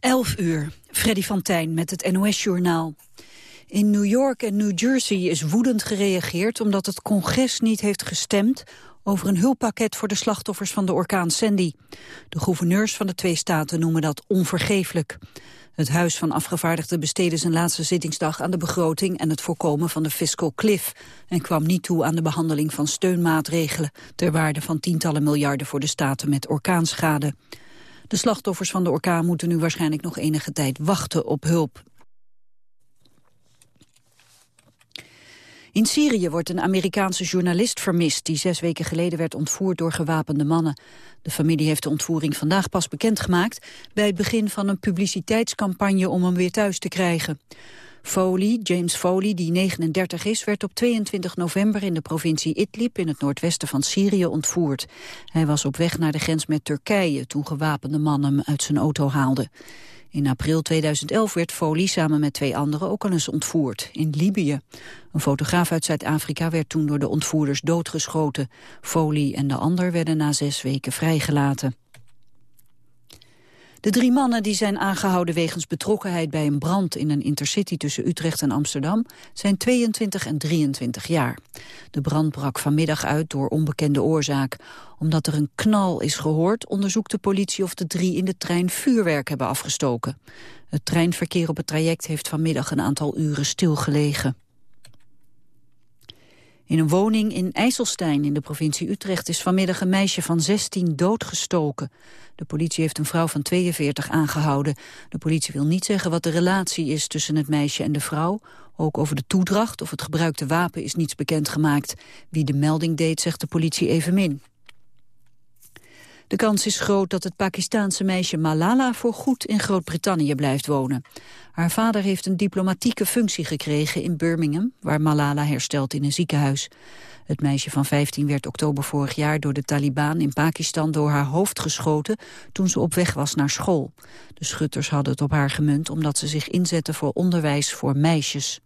11 uur, Freddy van Tijn met het NOS-journaal. In New York en New Jersey is woedend gereageerd... omdat het congres niet heeft gestemd over een hulppakket voor de slachtoffers van de orkaan Sandy. De gouverneurs van de twee staten noemen dat onvergeeflijk. Het Huis van Afgevaardigden besteedde zijn laatste zittingsdag aan de begroting en het voorkomen van de fiscal cliff en kwam niet toe aan de behandeling van steunmaatregelen ter waarde van tientallen miljarden voor de staten met orkaanschade. De slachtoffers van de orkaan moeten nu waarschijnlijk nog enige tijd wachten op hulp. In Syrië wordt een Amerikaanse journalist vermist... die zes weken geleden werd ontvoerd door gewapende mannen. De familie heeft de ontvoering vandaag pas bekendgemaakt... bij het begin van een publiciteitscampagne om hem weer thuis te krijgen. Foley, James Foley, die 39 is, werd op 22 november in de provincie Idlib in het noordwesten van Syrië ontvoerd. Hij was op weg naar de grens met Turkije toen gewapende mannen hem uit zijn auto haalden. In april 2011 werd Foley samen met twee anderen ook al eens ontvoerd, in Libië. Een fotograaf uit Zuid-Afrika werd toen door de ontvoerders doodgeschoten. Foley en de ander werden na zes weken vrijgelaten. De drie mannen die zijn aangehouden wegens betrokkenheid bij een brand in een intercity tussen Utrecht en Amsterdam zijn 22 en 23 jaar. De brand brak vanmiddag uit door onbekende oorzaak. Omdat er een knal is gehoord onderzoekt de politie of de drie in de trein vuurwerk hebben afgestoken. Het treinverkeer op het traject heeft vanmiddag een aantal uren stilgelegen. In een woning in IJsselstein in de provincie Utrecht is vanmiddag een meisje van 16 doodgestoken. De politie heeft een vrouw van 42 aangehouden. De politie wil niet zeggen wat de relatie is tussen het meisje en de vrouw. Ook over de toedracht of het gebruikte wapen is niets bekendgemaakt. Wie de melding deed, zegt de politie evenmin. De kans is groot dat het Pakistaanse meisje Malala voorgoed in Groot-Brittannië blijft wonen. Haar vader heeft een diplomatieke functie gekregen in Birmingham, waar Malala herstelt in een ziekenhuis. Het meisje van 15 werd oktober vorig jaar door de Taliban in Pakistan door haar hoofd geschoten toen ze op weg was naar school. De schutters hadden het op haar gemunt omdat ze zich inzetten voor onderwijs voor meisjes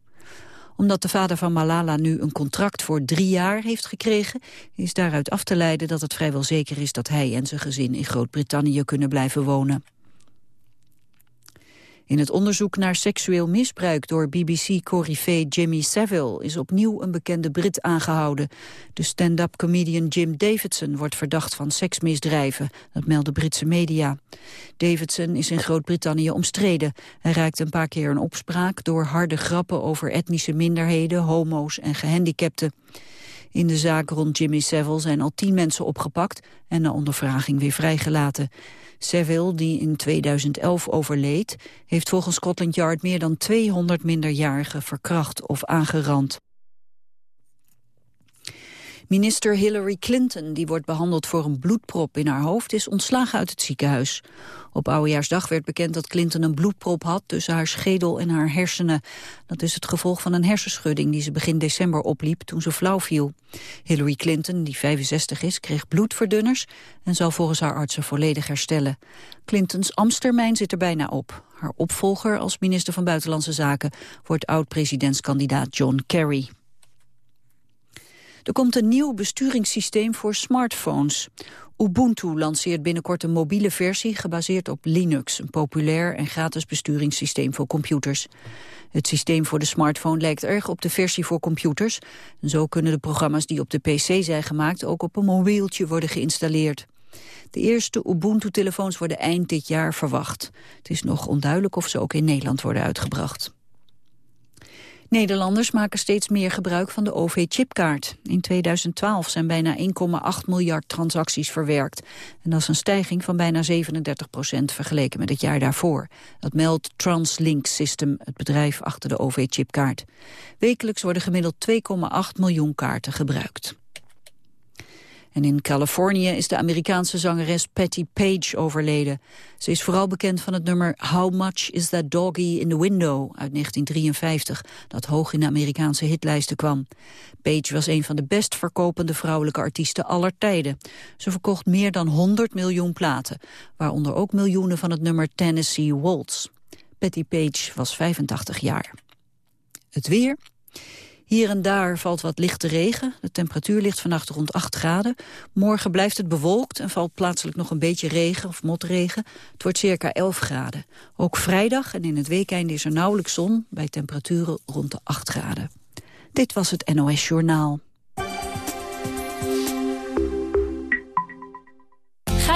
omdat de vader van Malala nu een contract voor drie jaar heeft gekregen... is daaruit af te leiden dat het vrijwel zeker is dat hij en zijn gezin in Groot-Brittannië kunnen blijven wonen. In het onderzoek naar seksueel misbruik door BBC-corrivé Jimmy Savile is opnieuw een bekende Brit aangehouden. De stand-up comedian Jim Davidson wordt verdacht van seksmisdrijven, dat melden Britse media. Davidson is in Groot-Brittannië omstreden. Hij raakte een paar keer een opspraak door harde grappen over etnische minderheden, homo's en gehandicapten. In de zaak rond Jimmy Savile zijn al tien mensen opgepakt en na ondervraging weer vrijgelaten. Seville, die in 2011 overleed, heeft volgens Scotland Yard meer dan 200 minderjarigen verkracht of aangerand. Minister Hillary Clinton, die wordt behandeld voor een bloedprop in haar hoofd, is ontslagen uit het ziekenhuis. Op Oudejaarsdag werd bekend dat Clinton een bloedprop had tussen haar schedel en haar hersenen. Dat is het gevolg van een hersenschudding die ze begin december opliep toen ze flauw viel. Hillary Clinton, die 65 is, kreeg bloedverdunners en zal volgens haar artsen volledig herstellen. Clintons ambtstermijn zit er bijna op. Haar opvolger als minister van Buitenlandse Zaken wordt oud-presidentskandidaat John Kerry. Er komt een nieuw besturingssysteem voor smartphones. Ubuntu lanceert binnenkort een mobiele versie gebaseerd op Linux, een populair en gratis besturingssysteem voor computers. Het systeem voor de smartphone lijkt erg op de versie voor computers. Zo kunnen de programma's die op de PC zijn gemaakt ook op een mobieltje worden geïnstalleerd. De eerste Ubuntu-telefoons worden eind dit jaar verwacht. Het is nog onduidelijk of ze ook in Nederland worden uitgebracht. Nederlanders maken steeds meer gebruik van de OV-chipkaart. In 2012 zijn bijna 1,8 miljard transacties verwerkt. En dat is een stijging van bijna 37 procent vergeleken met het jaar daarvoor. Dat meldt Translink System, het bedrijf achter de OV-chipkaart. Wekelijks worden gemiddeld 2,8 miljoen kaarten gebruikt. En in Californië is de Amerikaanse zangeres Patty Page overleden. Ze is vooral bekend van het nummer How Much Is That Doggy in the Window uit 1953, dat hoog in de Amerikaanse hitlijsten kwam. Page was een van de best verkopende vrouwelijke artiesten aller tijden. Ze verkocht meer dan 100 miljoen platen, waaronder ook miljoenen van het nummer Tennessee Waltz. Patty Page was 85 jaar. Het weer... Hier en daar valt wat lichte regen. De temperatuur ligt vannacht rond 8 graden. Morgen blijft het bewolkt en valt plaatselijk nog een beetje regen of motregen. Het wordt circa 11 graden. Ook vrijdag en in het weekend is er nauwelijks zon... bij temperaturen rond de 8 graden. Dit was het NOS Journaal.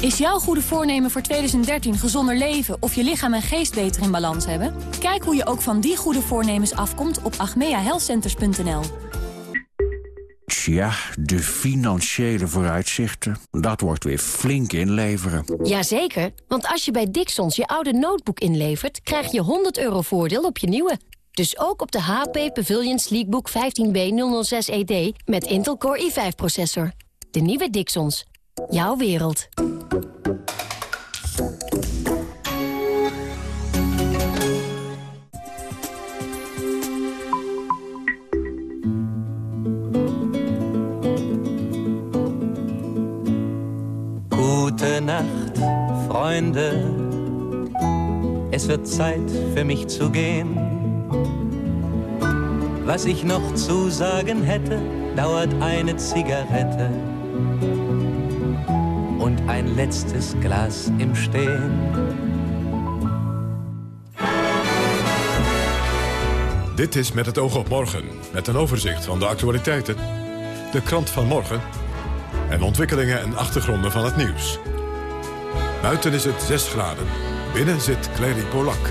Is jouw goede voornemen voor 2013 gezonder leven of je lichaam en geest beter in balans hebben? Kijk hoe je ook van die goede voornemens afkomt op agmeahealthcenters.nl. Tja, de financiële vooruitzichten, dat wordt weer flink inleveren. Jazeker, want als je bij Dixons je oude notebook inlevert... krijg je 100 euro voordeel op je nieuwe. Dus ook op de HP Pavilion Sleekbook 15B006ED met Intel Core i5-processor. De nieuwe Dixons. Jouw wereld. Gute Nacht, Freunde. Es wird Zeit für mich zu gehen. Was ich noch zu sagen hätte, dauert eine Zigarette ein letztes Glas im Stehen. Dit is Met het oog op morgen, met een overzicht van de actualiteiten, de krant van morgen en ontwikkelingen en achtergronden van het nieuws. Buiten is het 6 graden, binnen zit Clary Polak.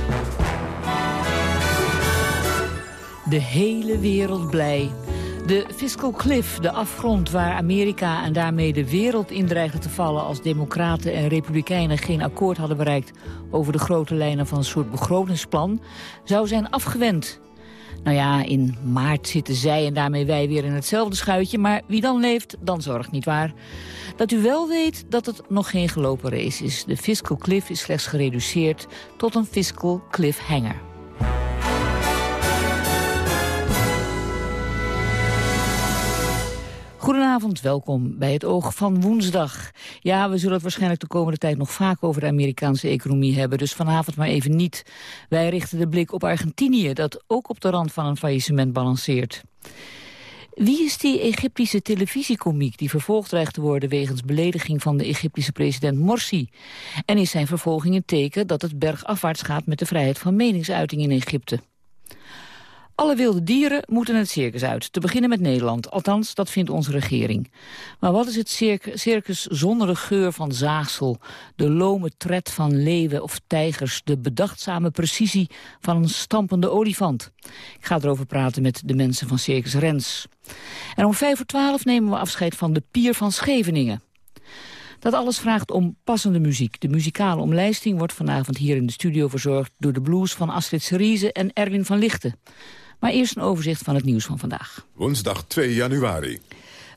De hele wereld blij. De fiscal cliff, de afgrond waar Amerika en daarmee de wereld in dreigde te vallen... als democraten en republikeinen geen akkoord hadden bereikt... over de grote lijnen van een soort begrotingsplan, zou zijn afgewend. Nou ja, in maart zitten zij en daarmee wij weer in hetzelfde schuitje... maar wie dan leeft, dan zorgt niet waar. Dat u wel weet dat het nog geen gelopen race is. De fiscal cliff is slechts gereduceerd tot een fiscal cliffhanger. Goedenavond, welkom bij het Oog van Woensdag. Ja, we zullen het waarschijnlijk de komende tijd nog vaak over de Amerikaanse economie hebben, dus vanavond maar even niet. Wij richten de blik op Argentinië, dat ook op de rand van een faillissement balanceert. Wie is die Egyptische televisiekomiek die vervolgd dreigt te worden wegens belediging van de Egyptische president Morsi? En is zijn vervolging een teken dat het bergafwaarts gaat met de vrijheid van meningsuiting in Egypte? Alle wilde dieren moeten het circus uit, te beginnen met Nederland. Althans, dat vindt onze regering. Maar wat is het circus zonder de geur van zaagsel... de lome tred van leeuwen of tijgers... de bedachtzame precisie van een stampende olifant? Ik ga erover praten met de mensen van Circus Rens. En om vijf voor twaalf nemen we afscheid van de Pier van Scheveningen. Dat alles vraagt om passende muziek. De muzikale omlijsting wordt vanavond hier in de studio verzorgd... door de blues van Astrid Cerise en Erwin van Lichten. Maar eerst een overzicht van het nieuws van vandaag. Woensdag 2 januari.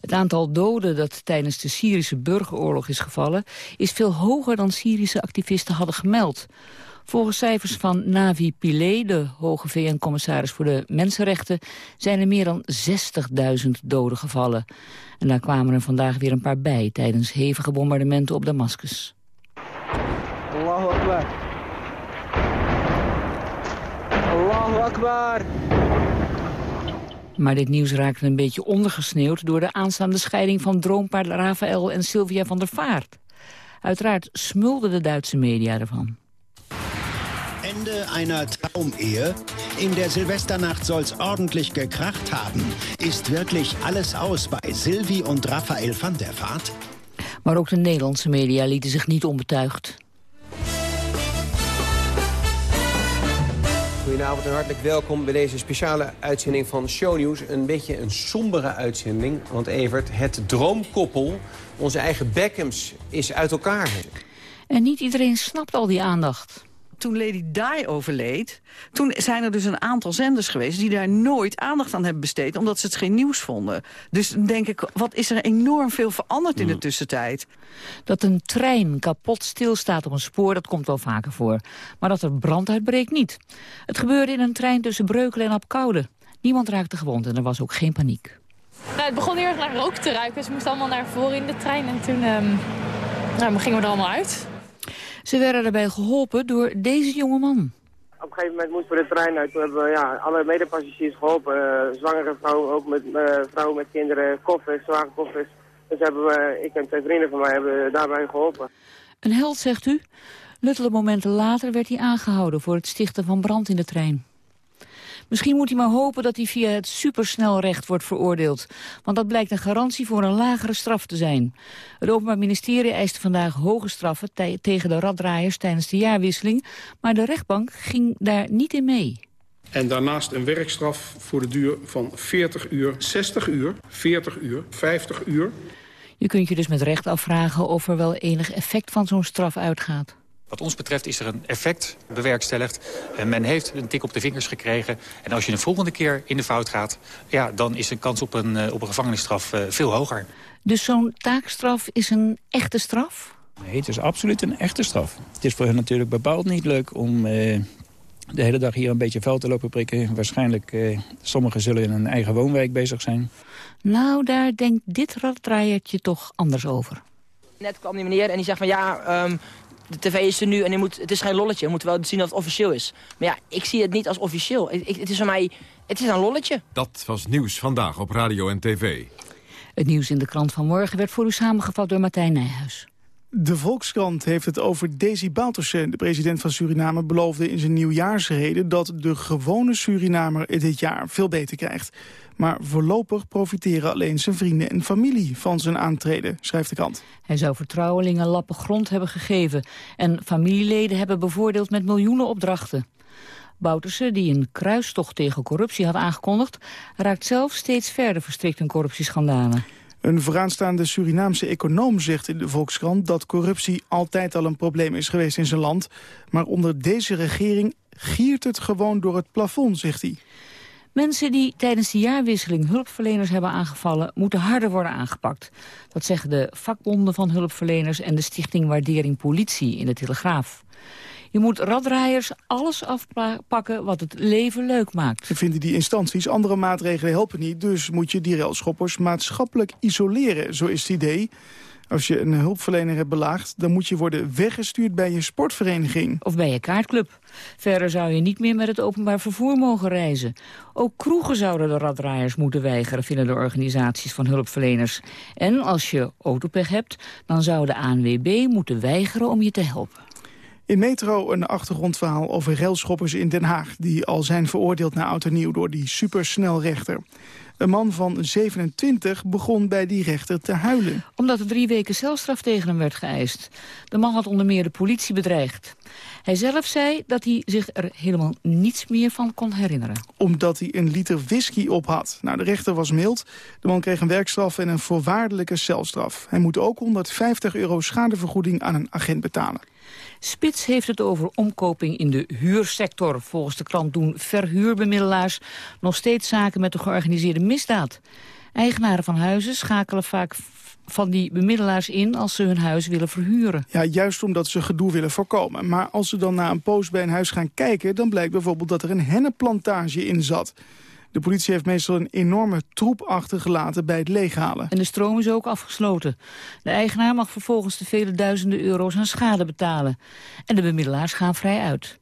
Het aantal doden dat tijdens de Syrische burgeroorlog is gevallen... is veel hoger dan Syrische activisten hadden gemeld. Volgens cijfers van Navi Pillay, de hoge VN-commissaris voor de Mensenrechten... zijn er meer dan 60.000 doden gevallen. En daar kwamen er vandaag weer een paar bij... tijdens hevige bombardementen op Damascus. Allahu Akbar. Allahu Akbar. Maar dit nieuws raakte een beetje ondergesneeuwd... door de aanstaande scheiding van droompaard Rafael en Sylvia van der Vaart. Uiteraard smulden de Duitse media ervan. Ende einer Traumehe. In der Silvesternacht soll's ordentlich gekracht haben. Ist wirklich alles aus bei Sylvie und Raphael van der Vaart? Maar ook de Nederlandse media lieten zich niet onbetuigd. Goedenavond en hartelijk welkom bij deze speciale uitzending van Shownieuws. Een beetje een sombere uitzending, want Evert, het droomkoppel, onze eigen Beckhams, is uit elkaar. En niet iedereen snapt al die aandacht toen Lady Di overleed... toen zijn er dus een aantal zenders geweest... die daar nooit aandacht aan hebben besteed... omdat ze het geen nieuws vonden. Dus dan denk ik, wat is er enorm veel veranderd in de mm. tussentijd. Dat een trein kapot stilstaat op een spoor, dat komt wel vaker voor. Maar dat er brand uitbreekt niet. Het gebeurde in een trein tussen Breukelen en Apkoude. Niemand raakte gewond en er was ook geen paniek. Nou, het begon heel erg naar rook te ruiken. Dus we moesten allemaal naar voren in de trein. En toen um, nou, gingen we er allemaal uit. Ze werden daarbij geholpen door deze jonge man. Op een gegeven moment moesten we de trein uit. Toen hebben we ja, alle medepassagiers geholpen. Uh, zwangere vrouwen, ook met uh, vrouwen met kinderen, koffers, zware koffers. Dus hebben we, ik en twee vrienden van mij hebben daarbij geholpen. Een held, zegt u? Luttele momenten later werd hij aangehouden voor het stichten van brand in de trein. Misschien moet hij maar hopen dat hij via het supersnelrecht wordt veroordeeld. Want dat blijkt een garantie voor een lagere straf te zijn. Het Openbaar Ministerie eiste vandaag hoge straffen tegen de raddraaiers tijdens de jaarwisseling. Maar de rechtbank ging daar niet in mee. En daarnaast een werkstraf voor de duur van 40 uur, 60 uur, 40 uur, 50 uur. Je kunt je dus met recht afvragen of er wel enig effect van zo'n straf uitgaat. Wat ons betreft is er een effect bewerkstelligd. En men heeft een tik op de vingers gekregen. En als je de volgende keer in de fout gaat... Ja, dan is de kans op een, eh, op een gevangenisstraf eh, veel hoger. Dus zo'n taakstraf is een echte straf? Nee, het is absoluut een echte straf. Het is voor hen natuurlijk bepaald niet leuk om eh, de hele dag hier een beetje vuil te lopen prikken. Waarschijnlijk, uh, sommigen zullen in een eigen woonwijk bezig zijn. Nou, daar denkt dit raddraaiertje toch anders over. Net kwam die meneer en die zegt van ja, um, de tv is er nu en moet, het is geen lolletje. We moeten wel zien dat het officieel is. Maar ja, ik zie het niet als officieel. het is voor mij, het is een lolletje. Dat was nieuws vandaag op radio en tv. Het nieuws in de krant van morgen werd voor u samengevat door Martijn Nijhuis. De Volkskrant heeft het over Desi Bouterse. De president van Suriname beloofde in zijn nieuwjaarsrede... dat de gewone Surinamer dit jaar veel beter krijgt. Maar voorlopig profiteren alleen zijn vrienden en familie van zijn aantreden, schrijft de krant. Hij zou vertrouwelingen lappen grond hebben gegeven... en familieleden hebben bevoordeeld met miljoenen opdrachten. Bouterse, die een kruistocht tegen corruptie had aangekondigd... raakt zelf steeds verder verstrikt in corruptieschandalen. Een vooraanstaande Surinaamse econoom zegt in de Volkskrant... dat corruptie altijd al een probleem is geweest in zijn land. Maar onder deze regering giert het gewoon door het plafond, zegt hij. Mensen die tijdens de jaarwisseling hulpverleners hebben aangevallen... moeten harder worden aangepakt. Dat zeggen de vakbonden van hulpverleners... en de Stichting Waardering Politie in de Telegraaf. Je moet raddraaiers alles afpakken wat het leven leuk maakt. Ze vinden die instanties andere maatregelen helpen niet... dus moet je die railschoppers maatschappelijk isoleren, zo is het idee. Als je een hulpverlener hebt belaagd... dan moet je worden weggestuurd bij je sportvereniging. Of bij je kaartclub. Verder zou je niet meer met het openbaar vervoer mogen reizen. Ook kroegen zouden de raddraaiers moeten weigeren... vinden de organisaties van hulpverleners. En als je autopech hebt, dan zou de ANWB moeten weigeren om je te helpen. In Metro een achtergrondverhaal over railschoppers in Den Haag... die al zijn veroordeeld naar oud en nieuw door die supersnelrechter. Een man van 27 begon bij die rechter te huilen. Omdat er drie weken celstraf tegen hem werd geëist. De man had onder meer de politie bedreigd. Hij zelf zei dat hij zich er helemaal niets meer van kon herinneren. Omdat hij een liter whisky op had. Nou, de rechter was mild. De man kreeg een werkstraf en een voorwaardelijke celstraf. Hij moet ook 150 euro schadevergoeding aan een agent betalen. Spits heeft het over omkoping in de huursector. Volgens de krant doen verhuurbemiddelaars nog steeds zaken met de georganiseerde misdaad. Eigenaren van huizen schakelen vaak van die bemiddelaars in als ze hun huis willen verhuren. Ja, juist omdat ze gedoe willen voorkomen. Maar als ze dan na een poos bij een huis gaan kijken... dan blijkt bijvoorbeeld dat er een hennenplantage in zat. De politie heeft meestal een enorme troep achtergelaten bij het leeghalen. En de stroom is ook afgesloten. De eigenaar mag vervolgens de vele duizenden euro's aan schade betalen. En de bemiddelaars gaan vrij uit.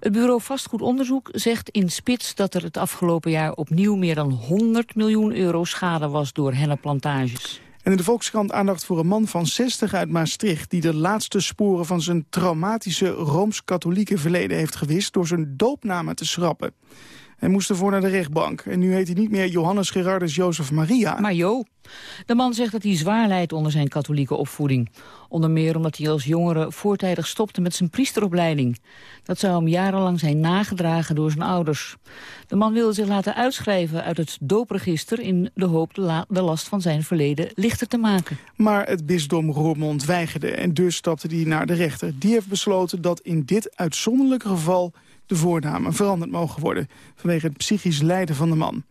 Het bureau Vastgoedonderzoek zegt in Spits dat er het afgelopen jaar opnieuw meer dan 100 miljoen euro schade was door hennenplantages. En in de Volkskrant aandacht voor een man van 60 uit Maastricht... die de laatste sporen van zijn traumatische Rooms-Katholieke verleden heeft gewist... door zijn doopnamen te schrappen. Hij moest ervoor naar de rechtbank. En nu heet hij niet meer Johannes Gerardus Jozef Maria. Maar Jo, de man zegt dat hij zwaar lijdt onder zijn katholieke opvoeding. Onder meer omdat hij als jongere voortijdig stopte met zijn priesteropleiding. Dat zou hem jarenlang zijn nagedragen door zijn ouders. De man wilde zich laten uitschrijven uit het doopregister... in de hoop de, de last van zijn verleden lichter te maken. Maar het bisdom Roermond weigerde en dus stapte hij naar de rechter. Die heeft besloten dat in dit uitzonderlijke geval de voornamen veranderd mogen worden... vanwege het psychisch lijden van de man.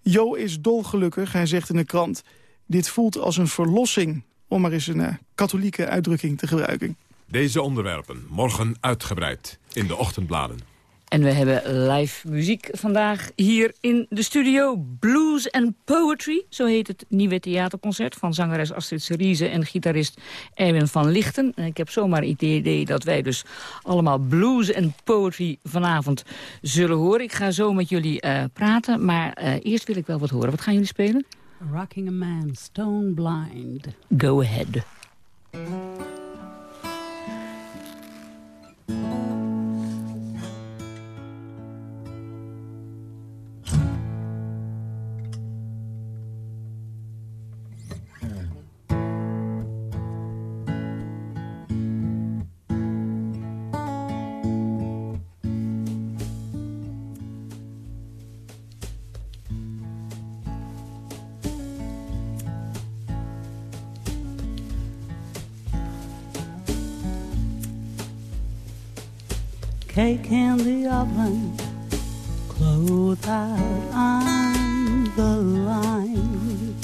Jo is dolgelukkig, hij zegt in de krant... dit voelt als een verlossing, om maar eens een uh, katholieke uitdrukking te gebruiken. Deze onderwerpen morgen uitgebreid in de ochtendbladen. En we hebben live muziek vandaag hier in de studio. Blues and Poetry, zo heet het nieuwe theaterconcert... van zangeres Astrid Cerise en gitarist Erwin van Lichten. En ik heb zomaar het idee dat wij dus allemaal blues and poetry vanavond zullen horen. Ik ga zo met jullie uh, praten, maar uh, eerst wil ik wel wat horen. Wat gaan jullie spelen? Rocking a Man, Stone Blind. Go ahead. Cake in the oven, clothes out on the line.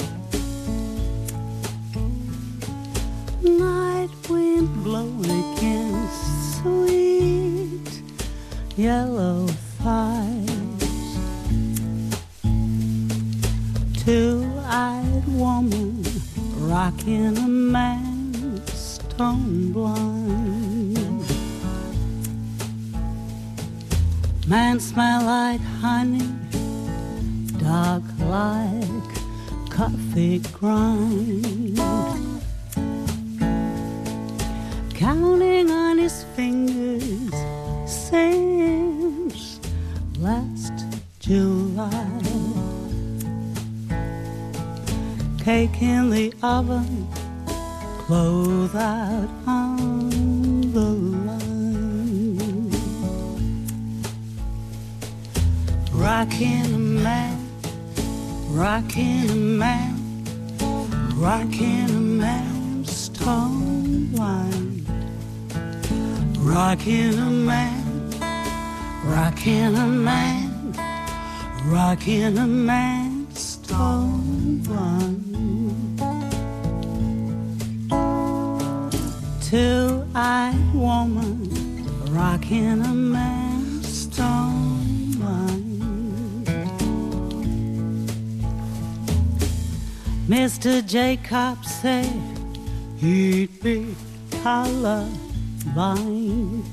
Night wind blowing against sweet yellow thighs. Two-eyed woman rocking a man stone blind. Man smell like honey, dog like coffee grind. Counting on his fingers since last July. Cake in the oven, clothes out on Rockin' a man, rockin' a man, rockin' a man, stone blind. Rockin' a man, rockin' a man, rockin' a man, stone blind. Two-eyed woman, rockin' a man, Mr. Jacob said he'd be color blind.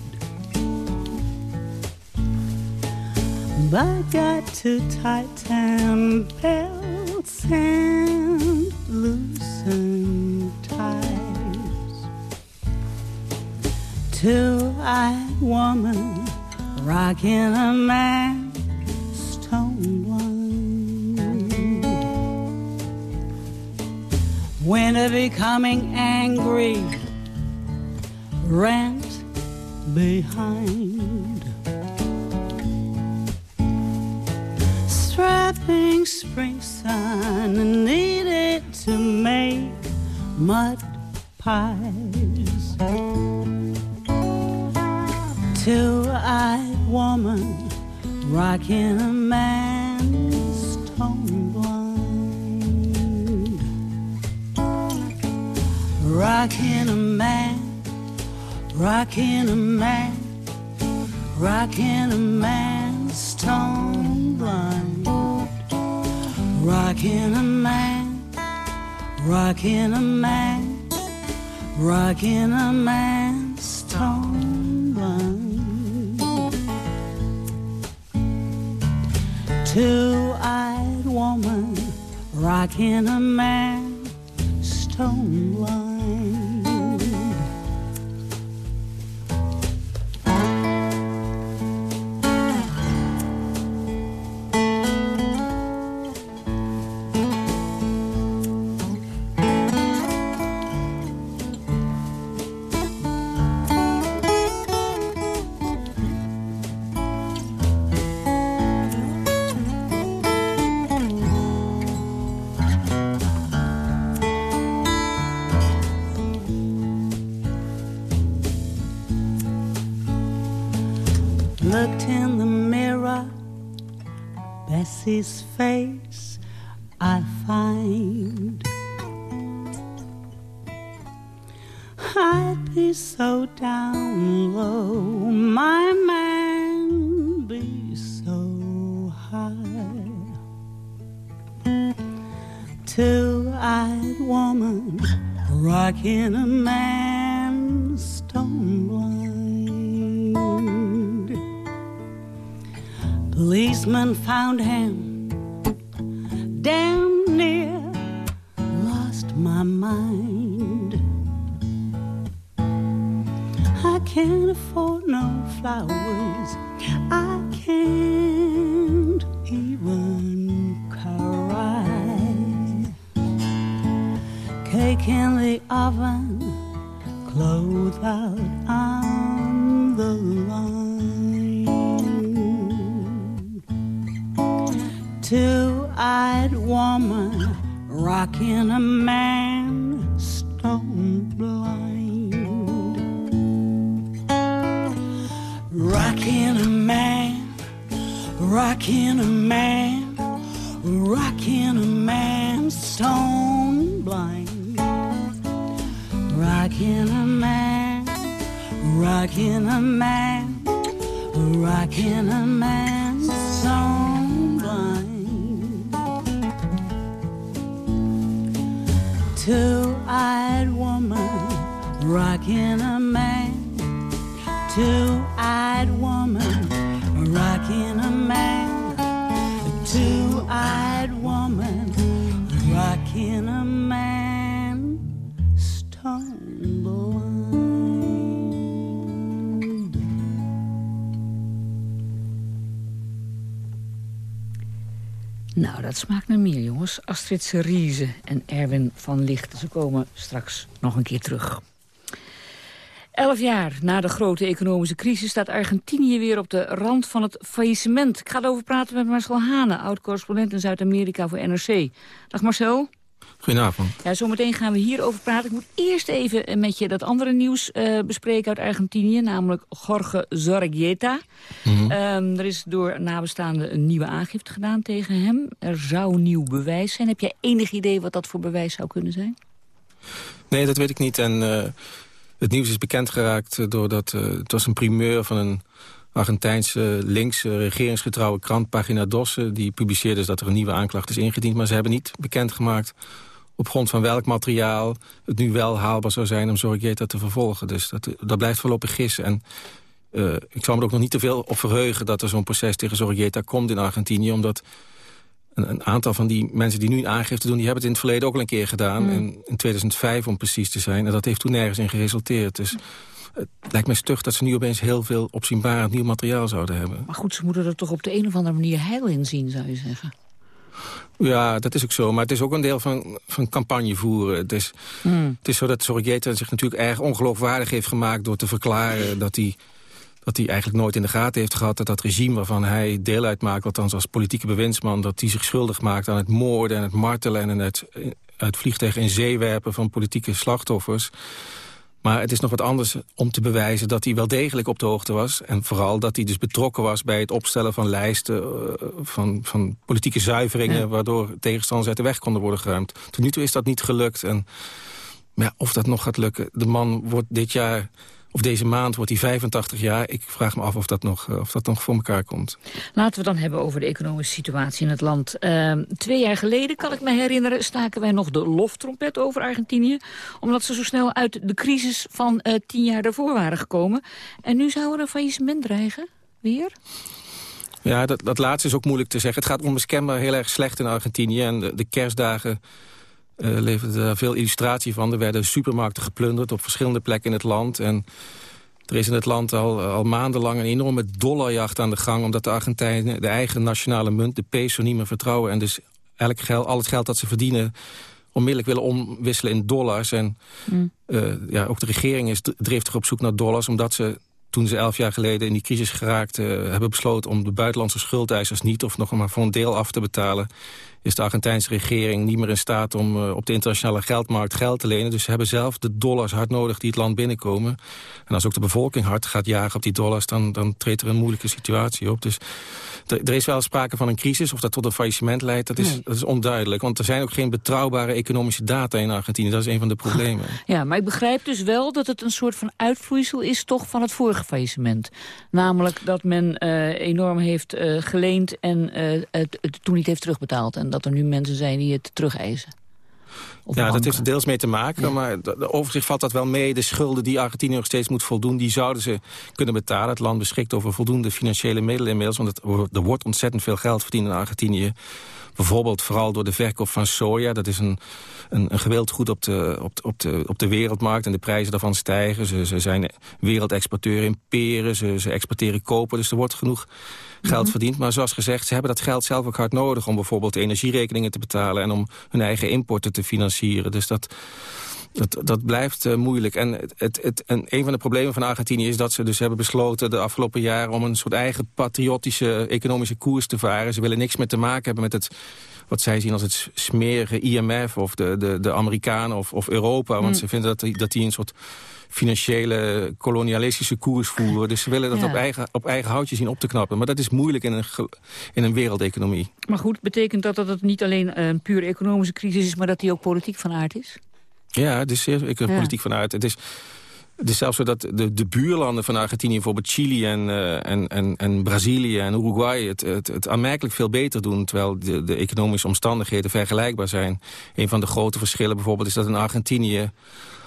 But got too tight and belts and loosened ties. Two-eyed woman rocking a man Winter becoming angry, rent behind. Strapping spring sun needed to make mud pies. Two-eyed woman rocking a man stone Rocking a man, rocking a man, rocking a man stone blind. Rocking a man, rocking a man, rocking a man stone blind. Two-eyed woman rocking a man stone blind. face. Policeman found him damn near lost my mind. I can't afford no flowers. I can't even cry. Cake in the oven, clothes out on the line. Two-eyed woman rocking a man stone blind. Rocking a man, rocking a man, rocking a man stone blind. Rocking a man, rocking a man, rocking a man Two-eyed woman rocking a man. Two-eyed dat smaakt naar meer, jongens. Astrid Cerise en Erwin van Licht. Ze komen straks nog een keer terug. Elf jaar na de grote economische crisis staat Argentinië weer op de rand van het faillissement. Ik ga erover praten met Marcel Hane, oud-correspondent in Zuid-Amerika voor NRC. Dag Marcel. Goedenavond. Ja, zometeen gaan we hierover praten. Ik moet eerst even met je dat andere nieuws eh, bespreken uit Argentinië, namelijk Jorge Zorreguieta. Mhm. Ehm, er is door nabestaanden een nieuwe aangifte gedaan tegen hem. Er zou nieuw bewijs zijn. Heb jij enig idee wat dat voor bewijs zou kunnen zijn? Nee, dat weet ik niet. En eh, het nieuws is bekend geraakt eh, doordat eh, het was een primeur van een Argentijnse linkse regeringsgetrouwe krant Pagina Dosse. Die publiceerde dus dat er een nieuwe aanklacht is ingediend. Maar ze hebben niet bekendgemaakt op grond van welk materiaal het nu wel haalbaar zou zijn om Zorgeta te vervolgen. Dus dat, dat blijft voorlopig gissen. En uh, ik zal me er ook nog niet te veel op verheugen dat er zo'n proces tegen Zorgeta komt in Argentinië. Omdat een, een, aantal van die mensen die nu een aangifte doen... die hebben het in het verleden ook al een keer gedaan. Mm. In, in 2005 om precies te zijn. En dat heeft toen nergens in geresulteerd. Dus het lijkt mij stug dat ze nu opeens heel veel opzienbaar nieuw materiaal zouden hebben. Maar goed, ze moeten er toch op de een of andere manier heil in zien, zou je zeggen. Ja, dat is ook zo. Maar het is ook een deel van, van campagne voeren. Het is, Mm. het is zo dat Sorgeta zich natuurlijk erg ongeloofwaardig heeft gemaakt... door te verklaren dat hij, dat hij eigenlijk nooit in de gaten heeft gehad... dat dat regime waarvan hij deel uitmaakt, althans als politieke bewindsman... dat hij zich schuldig maakt aan het moorden en het martelen... en het uit vliegtuigen in zee werpen van politieke slachtoffers... Maar het is nog wat anders om te bewijzen dat hij wel degelijk op de hoogte was. En vooral dat hij dus betrokken was bij het opstellen van lijsten... Uh, van, van politieke zuiveringen... Ja. waardoor tegenstanders uit de weg konden worden geruimd. Tot nu toe is dat niet gelukt. En ja, of dat nog gaat lukken. De man wordt dit jaar... Of deze maand wordt hij 85 jaar. Ik vraag me af of dat nog, of dat nog voor elkaar komt. Laten we dan hebben over de economische situatie in het land. Uh, twee jaar geleden, kan ik me herinneren, staken wij nog de loftrompet over Argentinië. Omdat ze zo snel uit de crisis van uh, tien jaar daarvoor waren gekomen. En nu zou er een faillissement dreigen. Weer? Ja, dat, dat laatste is ook moeilijk te zeggen. Het gaat onmiskenbaar heel erg slecht in Argentinië. En de, de kerstdagen uh, leverde daar veel illustratie van. Er werden supermarkten geplunderd op verschillende plekken in het land. En er is in het land al, al maandenlang een enorme dollarjacht aan de gang... omdat de Argentijnen de eigen nationale munt, de peso, niet meer vertrouwen. En dus elk geld, al het geld dat ze verdienen onmiddellijk willen omwisselen in dollars. En mm. uh, ja, ook de regering is driftig op zoek naar dollars... omdat ze toen ze elf jaar geleden in die crisis geraakt... Uh, hebben besloten om de buitenlandse schuldeisers niet... of nog maar voor een deel af te betalen... is de Argentijnse regering niet meer in staat om uh, op de internationale geldmarkt geld te lenen. Dus ze hebben zelf de dollars hard nodig die het land binnenkomen. En als ook de bevolking hard gaat jagen op die dollars... dan, dan treedt er een moeilijke situatie op. Dus er is wel sprake van een crisis. Of dat tot een faillissement leidt, dat is, Nee. dat is onduidelijk. Want er zijn ook geen betrouwbare economische data in Argentinië. Dat is een van de problemen. Ja, maar ik begrijp dus wel dat het een soort van uitvloeisel is toch van het vorige faillissement. Namelijk dat men eh, enorm heeft eh, geleend en eh, het, het toen niet heeft terugbetaald. En dat er nu mensen zijn die het terugeisen. Of ja, dat heeft er deels mee te maken. Maar de, de- over zich valt dat wel mee. De schulden die Argentinië nog steeds moet voldoen... die zouden ze kunnen betalen. Het land beschikt over voldoende financiële middelen inmiddels. Want het, er wordt ontzettend veel geld verdiend in Argentinië. Bijvoorbeeld vooral door de verkoop van soja. Dat is een, een, een gewild goed op de, op, de, op, de, op de wereldmarkt. En de prijzen daarvan stijgen. Ze, ze zijn wereldexporteur in peren. Ze, ze exporteren koper. Dus er wordt genoeg geld verdiend. Maar zoals gezegd, ze hebben dat geld zelf ook hard nodig... om bijvoorbeeld energierekeningen te betalen... en om hun eigen importen te financieren. Dus dat, dat, dat blijft eh, moeilijk. En, het, het, het- en een van de problemen van Argentinië is dat ze dus hebben besloten... de afgelopen jaren om een soort eigen patriotische economische koers te varen. Ze willen niks meer te maken hebben met het wat zij zien als het smerige IMF of de, de, de Amerikanen of, of Europa. Want Hmm. ze vinden dat die, dat die een soort financiële kolonialistische koers voeren. Dus ze willen dat Ja. op, eigen, op eigen houtje zien op te knappen. Maar dat is moeilijk in een, in een wereldeconomie. Maar goed, betekent dat dat het niet alleen een puur economische crisis is... maar dat die ook politiek van aard is? Ja, het is zeer ik Ja. politiek vanuit. Het is, het is zelfs zo dat de, de buurlanden van Argentinië, bijvoorbeeld Chili en, eh, en, en, en Brazilië en Uruguay, het, het, het aanmerkelijk veel beter doen, terwijl de, de economische omstandigheden vergelijkbaar zijn. Een van de grote verschillen bijvoorbeeld is dat in Argentinië,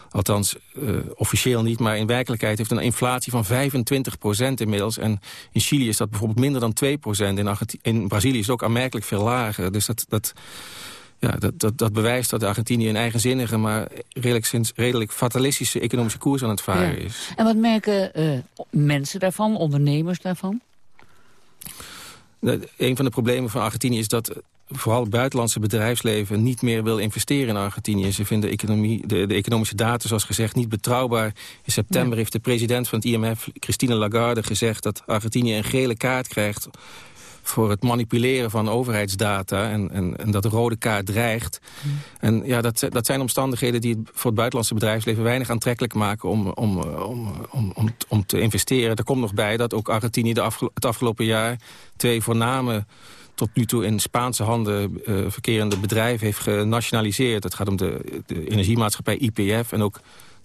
althans eh, officieel niet, maar in werkelijkheid heeft een inflatie van 25% inmiddels. En in Chili is dat bijvoorbeeld minder dan 2% In, in Brazilië is het ook aanmerkelijk veel lager. Dus dat... dat ja, dat, dat, dat bewijst dat Argentinië een eigenzinnige... maar redelijk, sinds- redelijk fatalistische economische koers aan het varen Ja. is. En wat merken eh, mensen daarvan, ondernemers daarvan? Een van de problemen van Argentinië is dat vooral het buitenlandse bedrijfsleven niet meer wil investeren in Argentinië. Ze vinden de, economie, de, de economische data, zoals gezegd, niet betrouwbaar. In september heeft de president van het IMF, Christine Lagarde, gezegd dat Argentinië een gele kaart krijgt voor het manipuleren van overheidsdata en, en, en dat de rode kaart dreigt. En ja, dat, dat zijn omstandigheden die het voor het buitenlandse bedrijfsleven weinig aantrekkelijk maken om, om, om, om, om, om te investeren. Er komt nog bij dat ook Argentinië de het afgelopen jaar twee voorname tot nu toe in Spaanse handen eh, verkerende bedrijven heeft genationaliseerd. Het gaat om de, de energiemaatschappij IPF en ook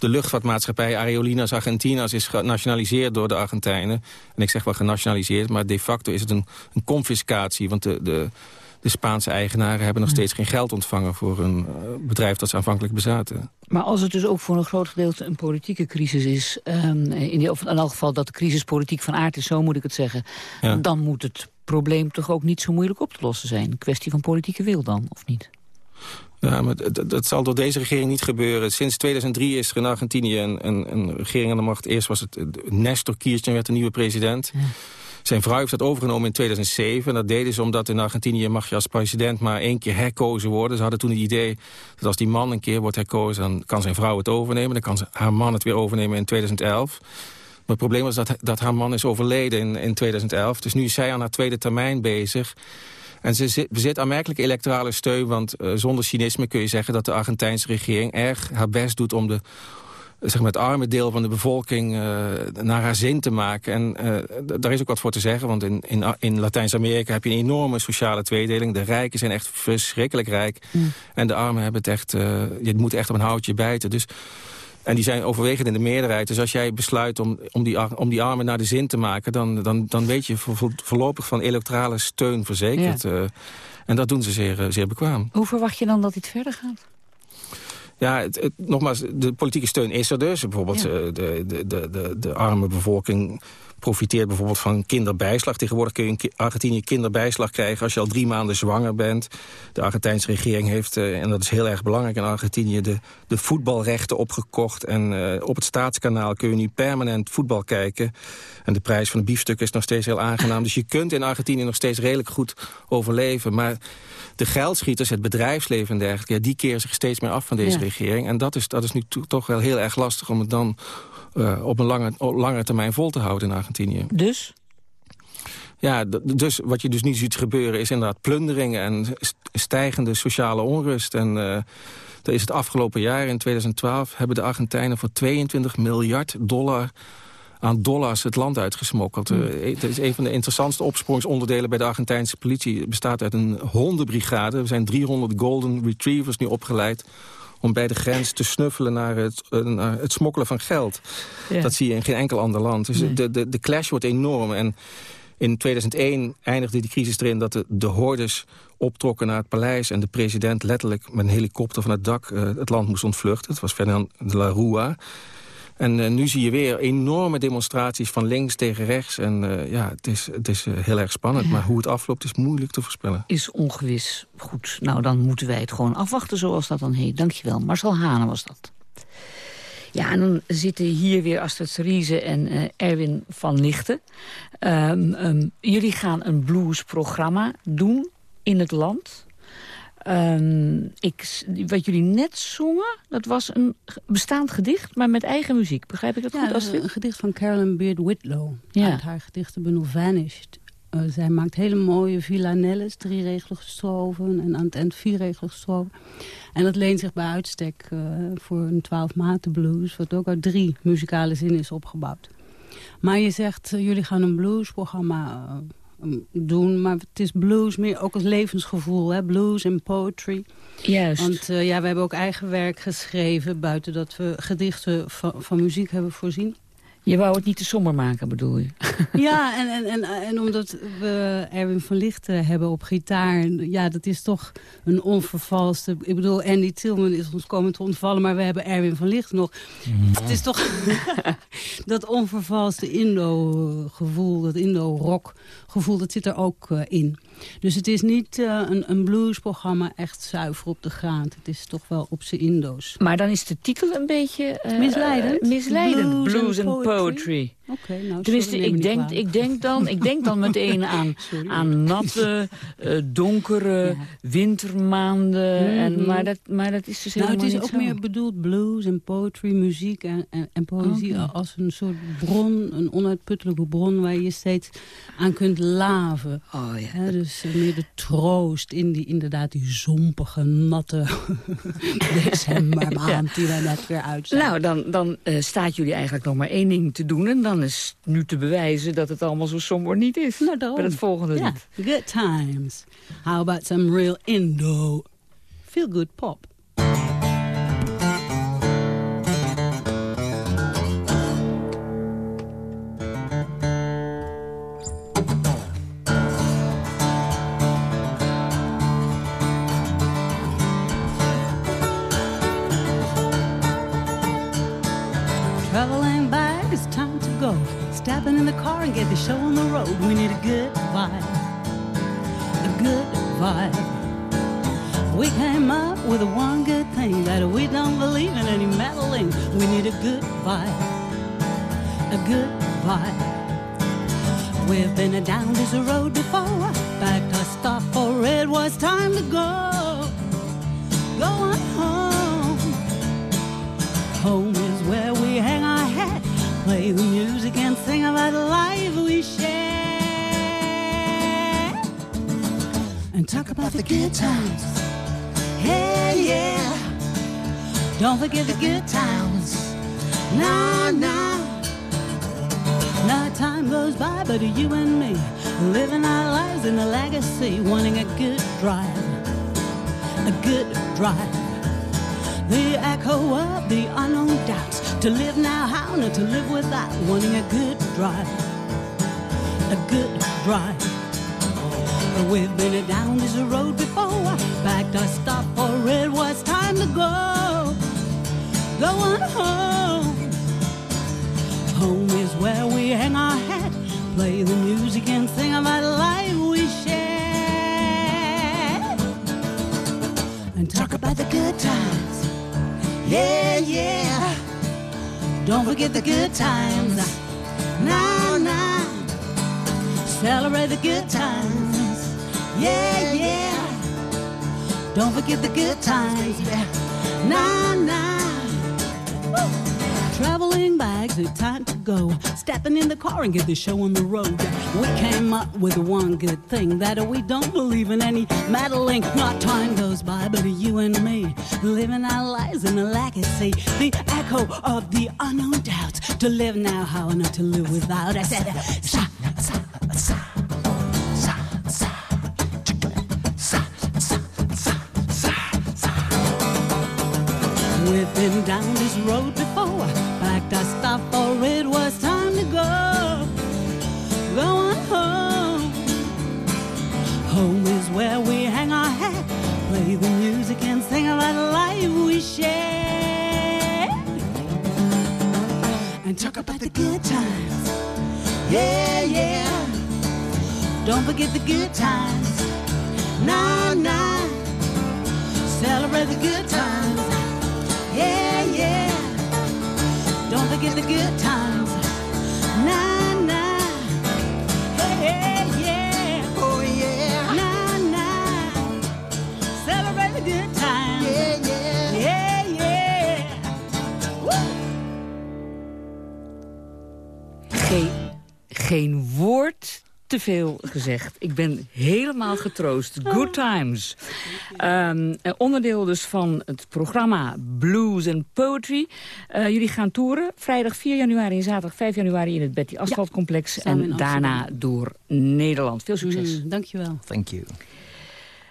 de luchtvaartmaatschappij Aerolíneas Argentinas is genationaliseerd door de Argentijnen. En ik zeg wel genationaliseerd, maar de facto is het een, een confiscatie. Want de, de, de Spaanse eigenaren hebben nog steeds geen geld ontvangen... voor een eh, bedrijf dat ze aanvankelijk bezaten. Maar als het dus ook voor een groot gedeelte een politieke crisis is... ehm, in, die, of in elk geval dat de crisis politiek van aard is, zo moet ik het zeggen... Ja. dan moet het probleem toch ook niet zo moeilijk op te lossen zijn. Een kwestie van politieke wil dan, of niet? Ja, maar dat zal door deze regering niet gebeuren. Sinds 2003 is er in Argentinië een, een, een regering aan de macht. Eerst was het eh, Nestor Kirchner werd de nieuwe president. Zijn vrouw heeft dat overgenomen in 2007. En dat deden ze omdat in Argentinië mag je als president maar één keer herkozen worden. Ze hadden toen het idee dat als die man een keer wordt herkozen... dan kan zijn vrouw het overnemen. Dan kan ze, haar man het weer overnemen in 2011. Maar het probleem was dat, dat haar man is overleden in, in 2011. Dus nu is zij aan haar tweede termijn bezig. En ze zit- bezit aanmerkelijke electorale steun... want eh, zonder cynisme kun je zeggen dat de Argentijnse regering... erg haar best doet om de, zeg maar, het arme deel van de bevolking eh, naar haar zin te maken. En eh, daar is ook wat voor te zeggen, want in, in, in Latijns-Amerika... heb je een enorme sociale tweedeling. De rijken zijn echt verschrikkelijk rijk. En de armen hebben het echt... je moet echt op een houtje bijten. Dus... En die zijn overwegend in de meerderheid. Dus als jij besluit om, om, die, om die armen naar de zin te maken... dan, dan, dan weet je vo- vo- voorlopig van electorale steun verzekerd. eh. en dat doen ze zeer, eh, zeer bekwaam. Hoe verwacht je dan dat dit verder gaat? Ja, het, het- nogmaals, de politieke steun is er dus. Bijvoorbeeld Ja. eh, de, de, de, de, de arme bevolking profiteert bijvoorbeeld van kinderbijslag. Tegenwoordig kun je in Argentinië kinderbijslag krijgen als je al drie maanden zwanger bent. De Argentijnse regering heeft, eh, en dat is heel erg belangrijk in Argentinië, de, de voetbalrechten opgekocht. En eh, op het staatskanaal kun je nu permanent voetbal kijken. En de prijs van een biefstuk is nog steeds heel aangenaam. Dus je kunt in Argentinië nog steeds redelijk goed overleven. Maar de geldschieters, het bedrijfsleven en dergelijke... Ja, die keren zich steeds meer af van deze Ja. regering. En dat is, dat is nu to- toch wel heel erg lastig om het dan eh, op een lange, op langere termijn vol te houden in Argentinië. Dus? Ja, dus wat je dus niet ziet gebeuren is inderdaad plunderingen en st- stijgende sociale onrust. En er is het afgelopen jaar, in 2012, hebben de Argentijnen voor 22 miljard dollar aan dollars het land uitgesmokkeld. Eh, Het is een van de interessantste opsporingsonderdelen bij de Argentijnse politie. Het bestaat uit een hondenbrigade. Er zijn 300 golden retrievers nu opgeleid om bij de grens te snuffelen naar het, eh, naar het smokkelen van geld. Ja. Dat zie je in geen enkel ander land. Dus Nee. de, de, de clash wordt enorm. En in 2001 eindigde die crisis erin dat de, de hordes optrokken naar het paleis... en de president letterlijk met een helikopter van het dak eh, het land moest ontvluchten. Het was Fernand de la Rua. En eh, nu zie je weer enorme demonstraties van links tegen rechts. En eh, ja, het is, het is eh, heel erg spannend. Maar hoe het afloopt is moeilijk te voorspellen. Is ongewis. Goed, nou dan moeten wij het gewoon afwachten zoals dat dan heet. Dankjewel. Marcel Hane was dat. Ja, en dan zitten hier weer Astrid Riese en Erwin van Lichten. Ehm, ehm, jullie gaan een bluesprogramma doen in het land. Ehm, ik, wat jullie net zongen, dat was een bestaand gedicht, maar met eigen muziek. Begrijp ik dat goed, Ja, Astrid? een gedicht van Carolyn Beard Whitlow. Ja. Uit haar gedichtenbundel Vanished. Eh, zij maakt hele mooie villanelles, drieregelige stroven en aan het eind vierregelige stroven. En dat leent zich bij uitstek eh, voor een twaalfmaten blues, wat ook uit drie muzikale zinnen is opgebouwd. Maar je zegt, eh, jullie gaan een bluesprogramma doen, maar het is blues meer ook als levensgevoel, hè? blues en poetry. Juist. Want eh, ja, we hebben ook eigen werk geschreven, buiten dat we gedichten van, van muziek hebben voorzien. Je wou het niet te somber maken, bedoel je? Ja, en, en, en, en omdat we Erwin van Lichten hebben op gitaar... ja, dat is toch een onvervalste... Ik bedoel, Andy Tillman is ons komen te ontvallen... maar we hebben Erwin van Lichten nog. Het is toch dat onvervalste Indo-gevoel... dat Indo-rock-gevoel, dat zit er ook eh, in. Dus het is niet eh, een, een bluesprogramma echt zuiver op de graad. Het is toch wel op zijn Indo's. Maar dan is de titel een beetje... eh, Misleidend? eh, misleidend. Blues Blues, and and poetry. Oké, nou, Tenminste, sorry, ik denk, ik, denk dan, ik denk dan meteen aan, aan natte, eh, donkere wintermaanden. en, maar, dat, maar dat is dus Nou, helemaal het is ook zo. meer bedoeld blues en poetry, muziek en, en, en poëzie als een soort bron, een onuitputtelijke bron waar je steeds aan kunt laven. Oh ja. Dus eh, meer de troost in die inderdaad die zompige, natte decembermaand die we net weer uit zijn. Nou, dan, dan eh, staat jullie eigenlijk nog maar één ding te doen. En dan is nu te bewijzen dat het allemaal zo somber niet is. Nou, daarom. Met het volgende lied. good times. How about some real Indo feel good pop? In the car and get the show on the road. We need a good vibe. A good vibe. We came up with the one good thing that we don't believe in any meddling. We need a good vibe. A good vibe. We've been down this road before. Back to stop for it was time to go. Go on home. Home play the music and sing about the life we share. And talk about the good times. Yeah, yeah. Don't forget the good times. No, no. Now time goes by, but you and me living our lives in a legacy, wanting a good drive, a good drive. The echo of the unknown doubts. To live now, how not to live without. Wanting a good drive. A good drive. We've been down this road before. backed to stop for it was time to go. Go on home. Home is where we hang our hat. Play the music and sing about the life we share. And talk about the good times. Yeah, yeah. Don't forget the good times. No, no. Celebrate the good times. Yeah, yeah. Don't forget the good times. No, no. Woo. Is time to go? Stepping in the car and get the show on the road. We came up with one good thing that we don't believe in any meddling. Not time goes by, but you and me living our lives in a legacy. The echo of the unknown doubts. To live now, how not to live without. I said, sa, sa, sa. We've been down this road before, our stuff for it was time to go. Go on home. Home is where we hang our hat, play the music and sing about the life we share. And talk about the good times. Yeah, yeah. Don't forget the good times. Nah, nah. Celebrate the good times. The good times. Nah, nah. Hey, yeah. Oh, yeah. Nah, nah. Celebrate the good times. Yeah, yeah. Yeah, yeah. Woo! Geen, geen woord te veel gezegd. Ik ben helemaal getroost. Good times. Um, onderdeel dus van het programma Blues and Poetry. Uh, jullie gaan toeren. Vrijdag 4 januari en zaterdag 5 januari in het Betty Asfaltcomplex. Samen en daarna door Nederland. Veel succes. Mm, dankjewel. Thank you.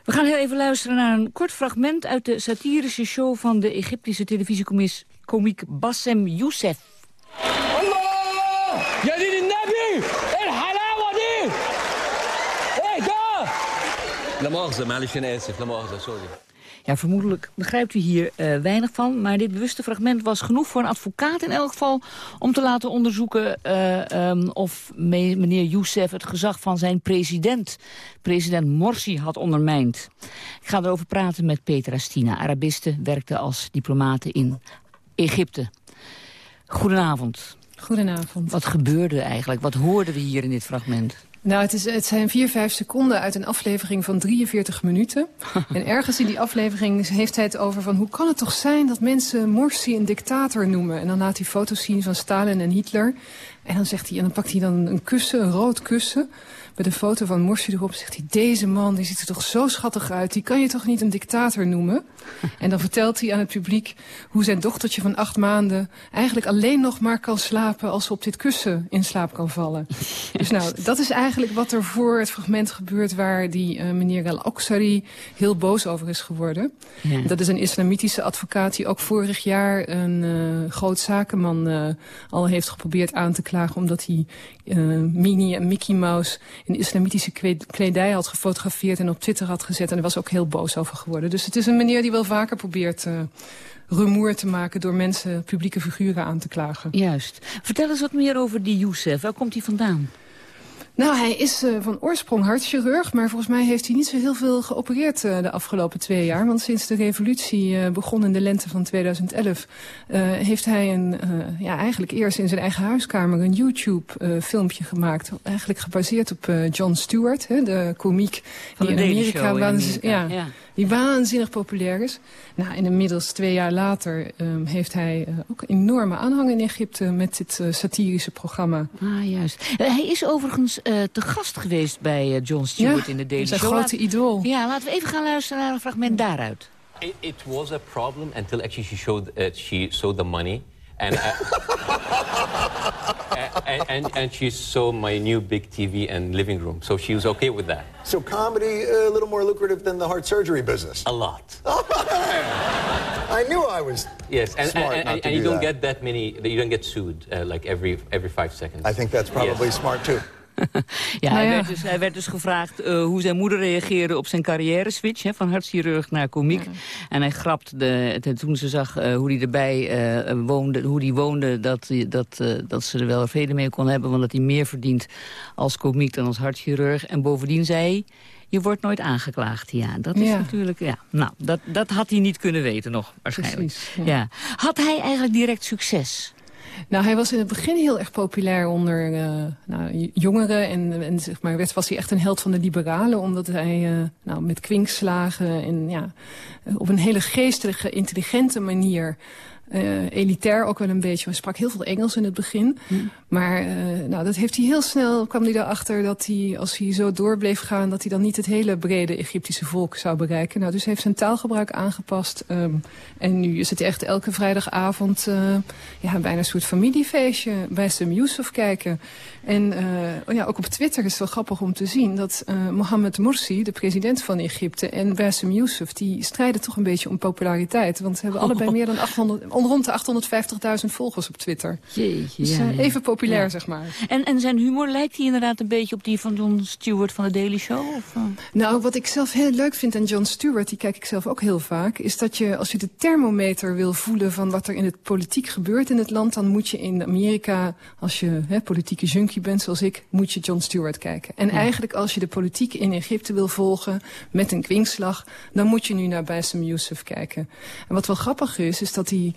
We gaan heel even luisteren naar een kort fragment... uit de satirische show van de Egyptische televisiekomiek Bassem Youssef. La Morze, Malish sorry. Ja, vermoedelijk begrijpt u hier eh, weinig van. Maar dit bewuste fragment was genoeg voor een advocaat in elk geval... om te laten onderzoeken eh, ehm, of meneer Youssef het gezag van zijn president... president Morsi had ondermijnd. Ik ga erover praten met Petra Stina. Arabiste werkte als diplomate in Egypte. Goedenavond. Goedenavond. Wat gebeurde eigenlijk? Wat hoorden we hier in dit fragment? Nou, het, is, het zijn vier, vijf seconden uit een aflevering van 43 minuten. en ergens in die aflevering heeft hij het over van... hoe kan het toch zijn dat mensen Morsi een dictator noemen? En dan laat hij foto's zien van Stalin en Hitler. En dan, zegt hij, en dan pakt hij dan een kussen, een rood kussen... met een foto van Morsi erop. zegt hij, deze man die ziet er toch zo schattig uit. Die kan je toch niet een dictator noemen? en dan vertelt hij aan het publiek hoe zijn dochtertje van acht maanden... eigenlijk alleen nog maar kan slapen als ze op dit kussen in slaap kan vallen. Dus nou, dat is eigenlijk wat er voor het fragment gebeurt... waar die eh, meneer Al-Oksari heel boos over is geworden. Ja. Dat is een islamitische advocaat die ook vorig jaar een eh, groot zakenman eh, al heeft geprobeerd aan te klagen... omdat hij Minnie en Mickey Mouse in islamitische kledij had gefotografeerd... en op Twitter had gezet en hij was ook heel boos over geworden. Dus het is een meneer die wel vaker probeert eh rumoer te maken... door mensen, publieke figuren aan te klagen. Juist. Vertel eens wat meer over die Youssef. Waar komt hij vandaan? Nou, hij is eh, van oorsprong hartchirurg, maar volgens mij heeft hij niet zo heel veel geopereerd eh, de afgelopen twee jaar. Want sinds de revolutie eh, begon in de lente van 2011, eh, heeft hij een, ja, eigenlijk eerst in zijn eigen huiskamer een YouTube-filmpje gemaakt. Eigenlijk gebaseerd op Jon Stewart, hè, de komiek Van die de in Amerika, Show in waanz- Amerika, ja, ja. Die waanzinnig populair is. Nou, en inmiddels twee jaar later ehm, heeft hij eh, ook een enorme aanhang in Egypte met dit eh, satirische programma. Ah, juist. Eh, hij is overigens eh, te gast geweest bij Jon Stewart Ja, in de Daily zijn Show. grote Laat- idool. Ja, laten we even gaan luisteren naar een fragment daaruit. It, it was a problem until actually she showed uh, she saw the money, and, uh, and, and and she saw my new big TV and living room, so she was okay with that. So comedy uh, a little more lucrative than the heart surgery business. A lot. I knew I was Yes, and, smart and, not and, and you do don't that. get that many. You don't get sued uh, like every every five seconds. I think that's probably Yes. smart too. Ja, Nou hij, ja. Werd dus, hij werd dus gevraagd eh, hoe zijn moeder reageerde op zijn carrière-switch... Hè, van hartchirurg naar komiek. En hij grapt de, de- toen ze zag eh, hoe hij erbij eh, woonde, hoe hij woonde... Dat, dat, dat ze er wel vrede mee kon hebben... want dat hij meer verdient als komiek dan als hartchirurg. En bovendien zei hij... Je wordt nooit aangeklaagd, ja. Dat is Ja. natuurlijk, ja. Nou, dat, dat had hij niet kunnen weten nog, waarschijnlijk. Precies, ja. Had hij eigenlijk direct succes? Nou, hij was in het begin heel erg populair onder eh, nou, jongeren. En, en zeg maar, werd, was hij echt een held van de liberalen. Omdat hij eh, nou, met kwinkslagen en ja, op een hele geestige, intelligente manier... eh, elitair ook wel een beetje. Hij sprak heel veel Engels in het begin. Maar eh, nou, dat heeft hij heel snel, kwam hij erachter dat hij, als hij zo door bleef gaan... dat hij dan niet het hele brede Egyptische volk zou bereiken. Nou, dus hij heeft zijn taalgebruik aangepast. ehm, en nu is het echt elke vrijdagavond eh, ja, bijna een soort familiefeestje bij Sam Youssef kijken. En oh ja, ook op Twitter is het wel grappig om te zien dat Mohammed Morsi, de president van Egypte, en Bassem Youssef, die strijden toch een beetje om populariteit. Want ze hebben allebei meer dan 800, rond de 850.000 volgers op Twitter. Jeetje, Dus ja, eh, ja. even populair, Ja. zeg maar. En, en zijn humor lijkt hij inderdaad een beetje op die van Jon Stewart van de Daily Show? Of, eh? Nou, wat ik zelf heel leuk vind aan Jon Stewart, die kijk ik zelf ook heel vaak, is dat je, als je de thermometer wil voelen van wat er in het politiek gebeurt in het land, dan moet je in Amerika, als je hè, politieke junkie bent zoals ik, moet je Jon Stewart kijken. En eigenlijk als je de politiek in Egypte wil volgen met een kwinkslag, dan moet je nu naar Bassem Youssef kijken. En wat wel grappig is, is dat hij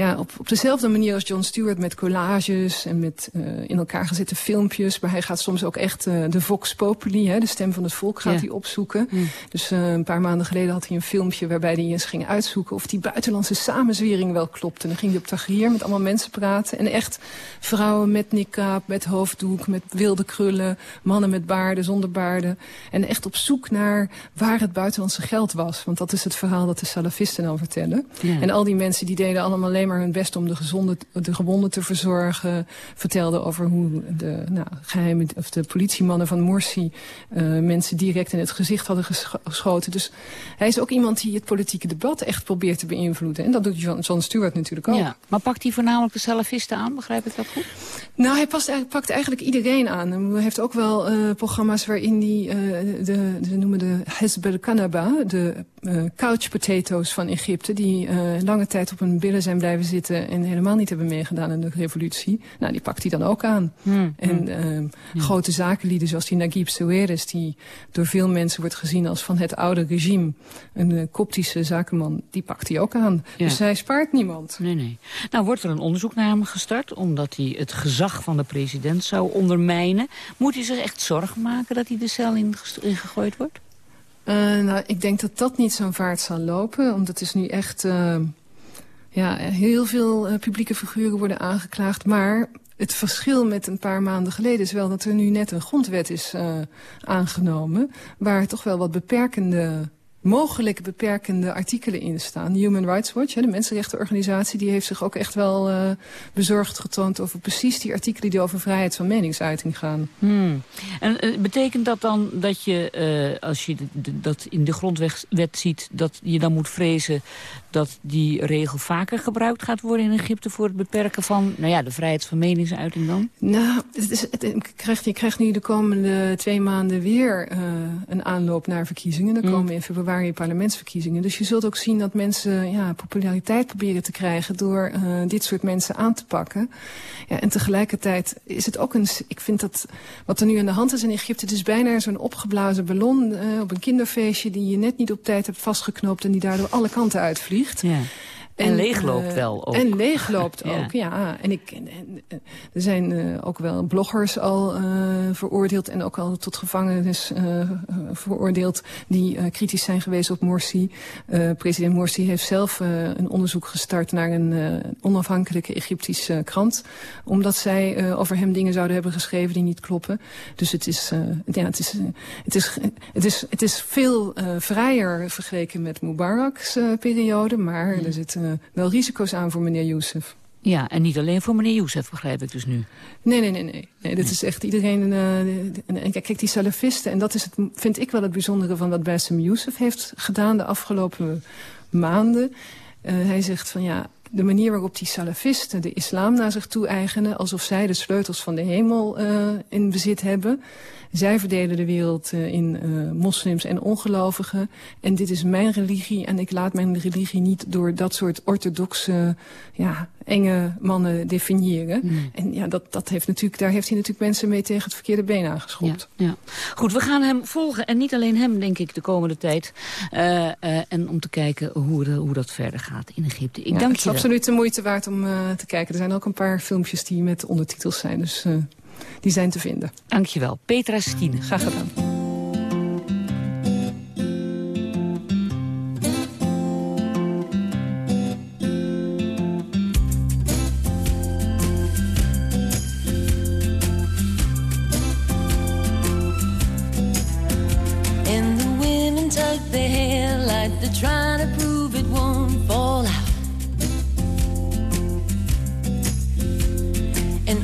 ja, op, op dezelfde manier als Jon Stewart met collages en met eh, in elkaar gezette filmpjes, maar hij gaat soms ook echt eh, de Vox Populi, hè, de stem van het volk, gaat Ja. hij opzoeken. Dus eh, een paar maanden geleden had hij een filmpje waarbij hij eens ging uitzoeken of die buitenlandse samenzwering wel klopt. En dan ging hij op Tahrir met allemaal mensen praten. En echt vrouwen met niqab, met hoofddoek, met wilde krullen, mannen met baarden, zonder baarden. En echt op zoek naar waar het buitenlandse geld was. Want dat is het verhaal dat de salafisten dan vertellen. Ja. En al die mensen die deden allemaal alleen maar hun best om de, gezonde, de gewonden te verzorgen. Vertelden over hoe de nou, geheime, of de politiemannen van Morsi eh, mensen direct in het gezicht hadden gescho- geschoten. Dus hij is ook iemand die het politieke debat echt probeert te beïnvloeden. En dat doet John, John Stewart natuurlijk ook. Ja. Maar pakt hij voornamelijk de salafisten aan, begrijp ik dat goed? Nou, hij past, eigenlijk- pakt eigenlijk iedereen aan. Hij heeft ook wel eh, programma's waarin hij eh, de, de, noemen de Hezb el-Kanaba, de couch potatoes van Egypte, die lange tijd op hun billen zijn blijven zitten en helemaal niet hebben meegedaan in de revolutie. Nou, die pakt hij dan ook aan. Hmm, En eh, grote zakenlieden zoals die Naguib Sawiris, die door veel mensen wordt gezien als van het oude regime, een eh, koptische zakenman, die pakt hij ook aan. Ja. Dus hij spaart niemand. Nee, nee. Nou, wordt er een onderzoek naar hem gestart... omdat hij het gezag van de president zou ondermijnen. Moet hij zich echt zorgen maken dat hij de cel in ingegooid wordt? Eh, nou, ik denk dat dat niet zo'n vaart zal lopen. Want het is nu echt... eh, ja, heel veel eh, publieke figuren worden aangeklaagd. Maar het verschil met een paar maanden geleden is wel dat er nu net een grondwet is eh, aangenomen. Waar toch wel wat beperkende mogelijk beperkende artikelen in staan. Human Rights Watch, de mensenrechtenorganisatie... die heeft zich ook echt wel eh, bezorgd getoond over precies die artikelen... die over vrijheid van meningsuiting gaan. Hmm. En betekent dat dan dat je, als je dat in de grondwet ziet... dat je dan moet vrezen dat die regel vaker gebruikt gaat worden in Egypte... voor het beperken van nou ja, de vrijheid van meningsuiting dan? Nou, het is, het, je, krijgt, je krijgt nu de komende twee maanden weer eh, een aanloop naar verkiezingen. Er Mm. komen in februari parlementsverkiezingen. Dus je zult ook zien dat mensen ja, populariteit proberen te krijgen... door eh, dit soort mensen aan te pakken. Ja, en tegelijkertijd is het ook een... Ik vind dat wat er nu aan de hand is in Egypte... het is bijna zo'n opgeblazen ballon eh, op een kinderfeestje... die je net niet op tijd hebt vastgeknoopt... en die daardoor alle kanten uitvliegt. Ja. En leegloopt eh, wel ook. En leegloopt Ja. ook, ja. En, ik, en, en, eh, er zijn eh, ook wel bloggers al veroordeeld... en ook al tot gevangenis veroordeeld... die kritisch zijn geweest op Morsi. President Morsi heeft zelf een onderzoek gestart... naar een onafhankelijke Egyptische krant. Omdat zij over hem dingen zouden hebben geschreven die niet kloppen. Dus het is, ja, het is, het is, het is, het is veel vrijer vergeleken met Mubarak's periode... maar er zitten wel risico's aan voor meneer Youssef. Ja, en niet alleen voor meneer Youssef, begrijp ik dus nu. Nee, nee, nee, nee. nee dit is echt iedereen... eh, de- de- en kijk, die salafisten, en dat is het, vind ik wel het bijzondere van wat Bassem Youssef heeft gedaan de afgelopen maanden. Eh, hij zegt van ja, de manier waarop die salafisten de islam naar zich toe eigenen... alsof zij de sleutels van de hemel eh, in bezit hebben... Zij verdelen de wereld eh, in eh, moslims en ongelovigen. En dit is mijn religie en ik laat mijn religie niet door dat soort orthodoxe, ja, enge mannen definiëren. En ja, dat, dat heeft natuurlijk, daar heeft hij natuurlijk mensen mee tegen het verkeerde been aangeschopt. Ja. Goed, we gaan hem volgen. En niet alleen hem, denk ik, de komende tijd. Eh, en om te kijken hoe, de- hoe dat verder gaat in Egypte. Ik Ja, dank het is je wel. absoluut de moeite waard om te kijken. Er zijn ook een paar filmpjes die met ondertitels zijn, dus die zijn te vinden. Dankjewel. Petra Stine. Graag gedaan.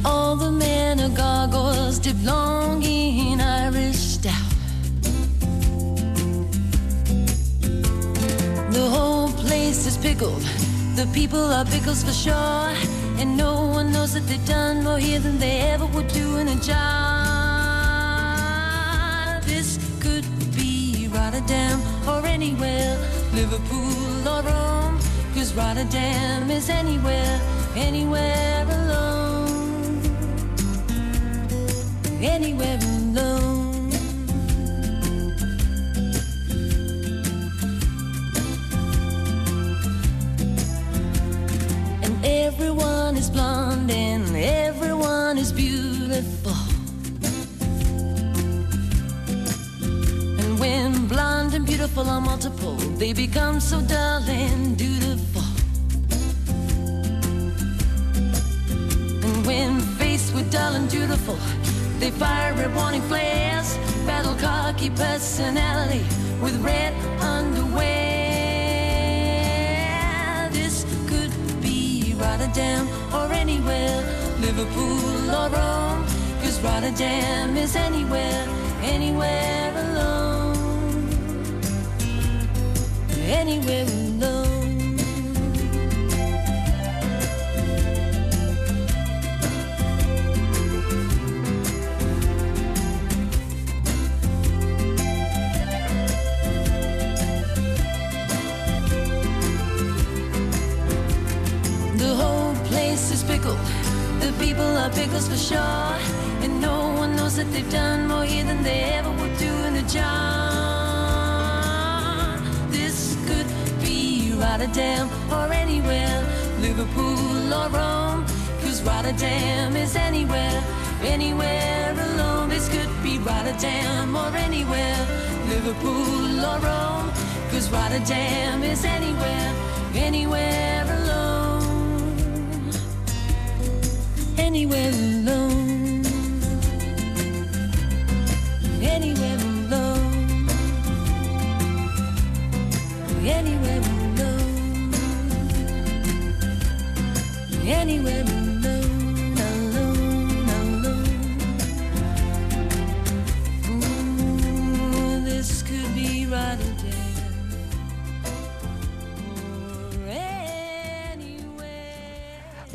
all the are gargoyles dip long in Irish stout. The whole place is pickled. The people are pickles for sure. And no one knows that they've done more here than they ever would do in a job. This could be Rotterdam or anywhere, Liverpool or Rome. Cause Rotterdam is anywhere, anywhere alone. Anywhere alone. And everyone is blonde and everyone is beautiful. And when blonde and beautiful are multiple, they become so dull and dutiful. And when faced with dull and dutiful, they fire warning flares, battle cocky personality with red underwear. This could be Rotterdam or anywhere, Liverpool or Rome. Cause Rotterdam is anywhere, anywhere alone. Anywhere alone. People for sure. And no one knows that they've done more here than they ever would do in a job. This could be Rotterdam or anywhere, Liverpool or Rome. Cause Rotterdam is anywhere, anywhere alone. This could be Rotterdam or anywhere, Liverpool or Rome. Cause Rotterdam is anywhere, anywhere alone. Anywhere alone. Anywhere alone. Anywhere alone. Anywhere alone.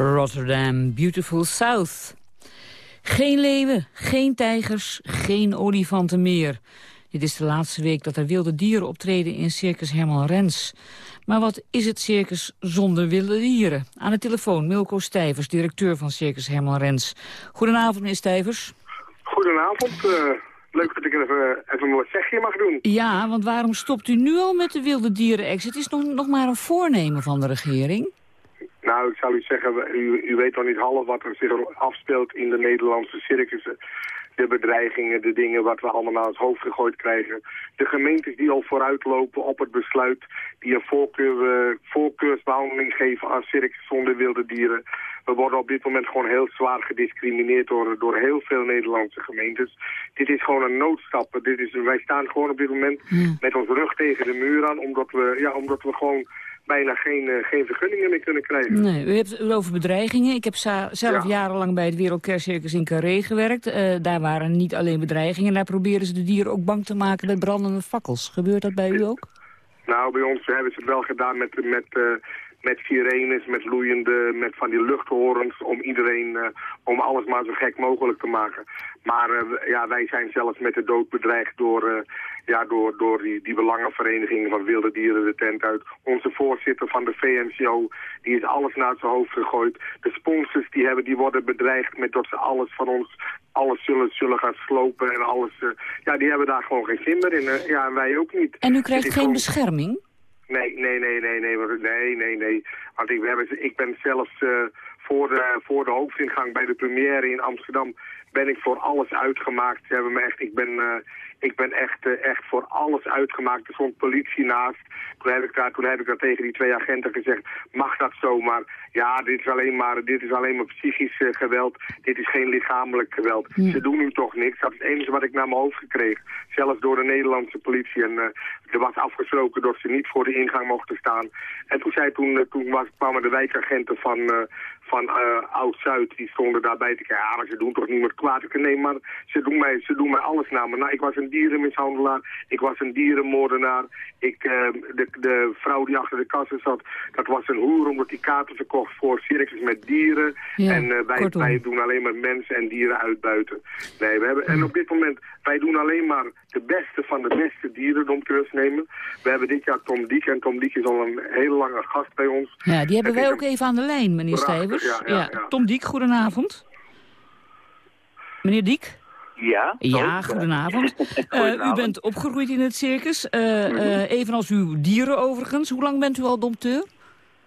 Rotterdam, Beautiful South. Geen leeuwen, geen tijgers, geen olifanten meer. Dit is de laatste week dat er wilde dieren optreden in Circus Herman Rens. Maar wat is het circus zonder wilde dieren? Aan de telefoon Milko Stijvers, directeur van Circus Herman Rens. Goedenavond, meneer Stijvers. Goedenavond. eh, leuk dat ik even, even mijn zegje mag doen. Ja, want waarom stopt u nu al met de wilde dieren-exit? Het is nog, nog maar een voornemen van de regering. Nou, ik zou u zeggen, u, u weet al niet half wat er zich afspeelt in de Nederlandse circussen. De bedreigingen, de dingen wat we allemaal naar het hoofd gegooid krijgen. De gemeentes die al vooruitlopen op het besluit, die een voorkeur, eh, voorkeursbehandeling geven aan circus zonder wilde dieren. We worden op dit moment gewoon heel zwaar gediscrimineerd door, door heel veel Nederlandse gemeentes. Dit is gewoon een noodstap. Dit is, wij staan gewoon op dit moment met ons rug tegen de muur aan, omdat we, ja, omdat we gewoon bijna geen, eh, geen vergunningen meer kunnen krijgen. Nee, u hebt het over bedreigingen. Ik heb zelf jarenlang bij het Wereldkerstcircus in Carré gewerkt. Eh, daar waren niet alleen bedreigingen. Daar proberen ze de dieren ook bang te maken met brandende fakkels. Gebeurt dat bij u ook? Nou, bij ons hebben ze het wel gedaan met, met, eh, met sirenes, met loeiende, met van die luchthorens, om iedereen, om alles maar zo gek mogelijk te maken. Maar ja, wij zijn zelfs met de dood bedreigd door, ja, door, door die, die belangenvereniging van wilde dieren de tent uit. Onze voorzitter van de VNCO, die is alles naar zijn hoofd gegooid. De sponsors die, hebben, die worden bedreigd met dat ze alles van ons, alles zullen, zullen gaan slopen en alles. eh, ja, die hebben daar gewoon geen zin meer in. eh. ja, en wij ook niet. En u krijgt geen gewoon- bescherming? Nee, nee, nee, nee, nee, nee, nee, nee. Want ik, we hebben, ik ben zelfs eh, voor, de, voor de hoofdingang bij de première in Amsterdam ben ik voor alles uitgemaakt. Ze hebben me echt, ik ben, eh, Ik ben echt, eh, echt voor alles uitgemaakt. Er stond politie naast. Toen heb, ik daar, toen heb ik daar tegen die twee agenten gezegd, mag dat zomaar? Ja, dit is alleen maar, dit is alleen maar psychisch eh, geweld. Dit is geen lichamelijk geweld. Ze doen nu toch niks. Dat is het enige wat ik naar mijn hoofd gekregen. Zelfs door de Nederlandse politie. En er was afgesproken dat ze niet voor de ingang mochten staan. En toen, zei, toen, toen was, kwamen de wijkagenten van, van eh, Oud-Zuid, die stonden daarbij te kijken. Ja, maar ze doen toch niet meer kwaad. Ik nee, maar ze doen mij, ze doen mij alles na. Nou, ik was een dierenmishandelaar. Ik was een dierenmoordenaar. Ik, eh, de, de vrouw die achter de kassen zat, dat was een hoer omdat die kaarten verkocht voor circus met dieren. Ja, en eh, wij, kortom. wij doen alleen maar mensen en dieren uitbuiten. Nee, we hebben, en op dit moment, wij doen alleen maar de beste van de beste dierendompteurs nemen. We hebben dit jaar Tom Diek en Tom Diek is al een hele lange gast bij ons. Ja, die hebben wij een ook even aan de lijn, meneer Stijvers. ja, ja, ja. Tom Diek, goedenavond. Meneer Diek? Ja? Ja, goedenavond. Eh, u bent opgegroeid in het circus, eh, eh, evenals uw dieren overigens. Hoe lang bent u al dompteur?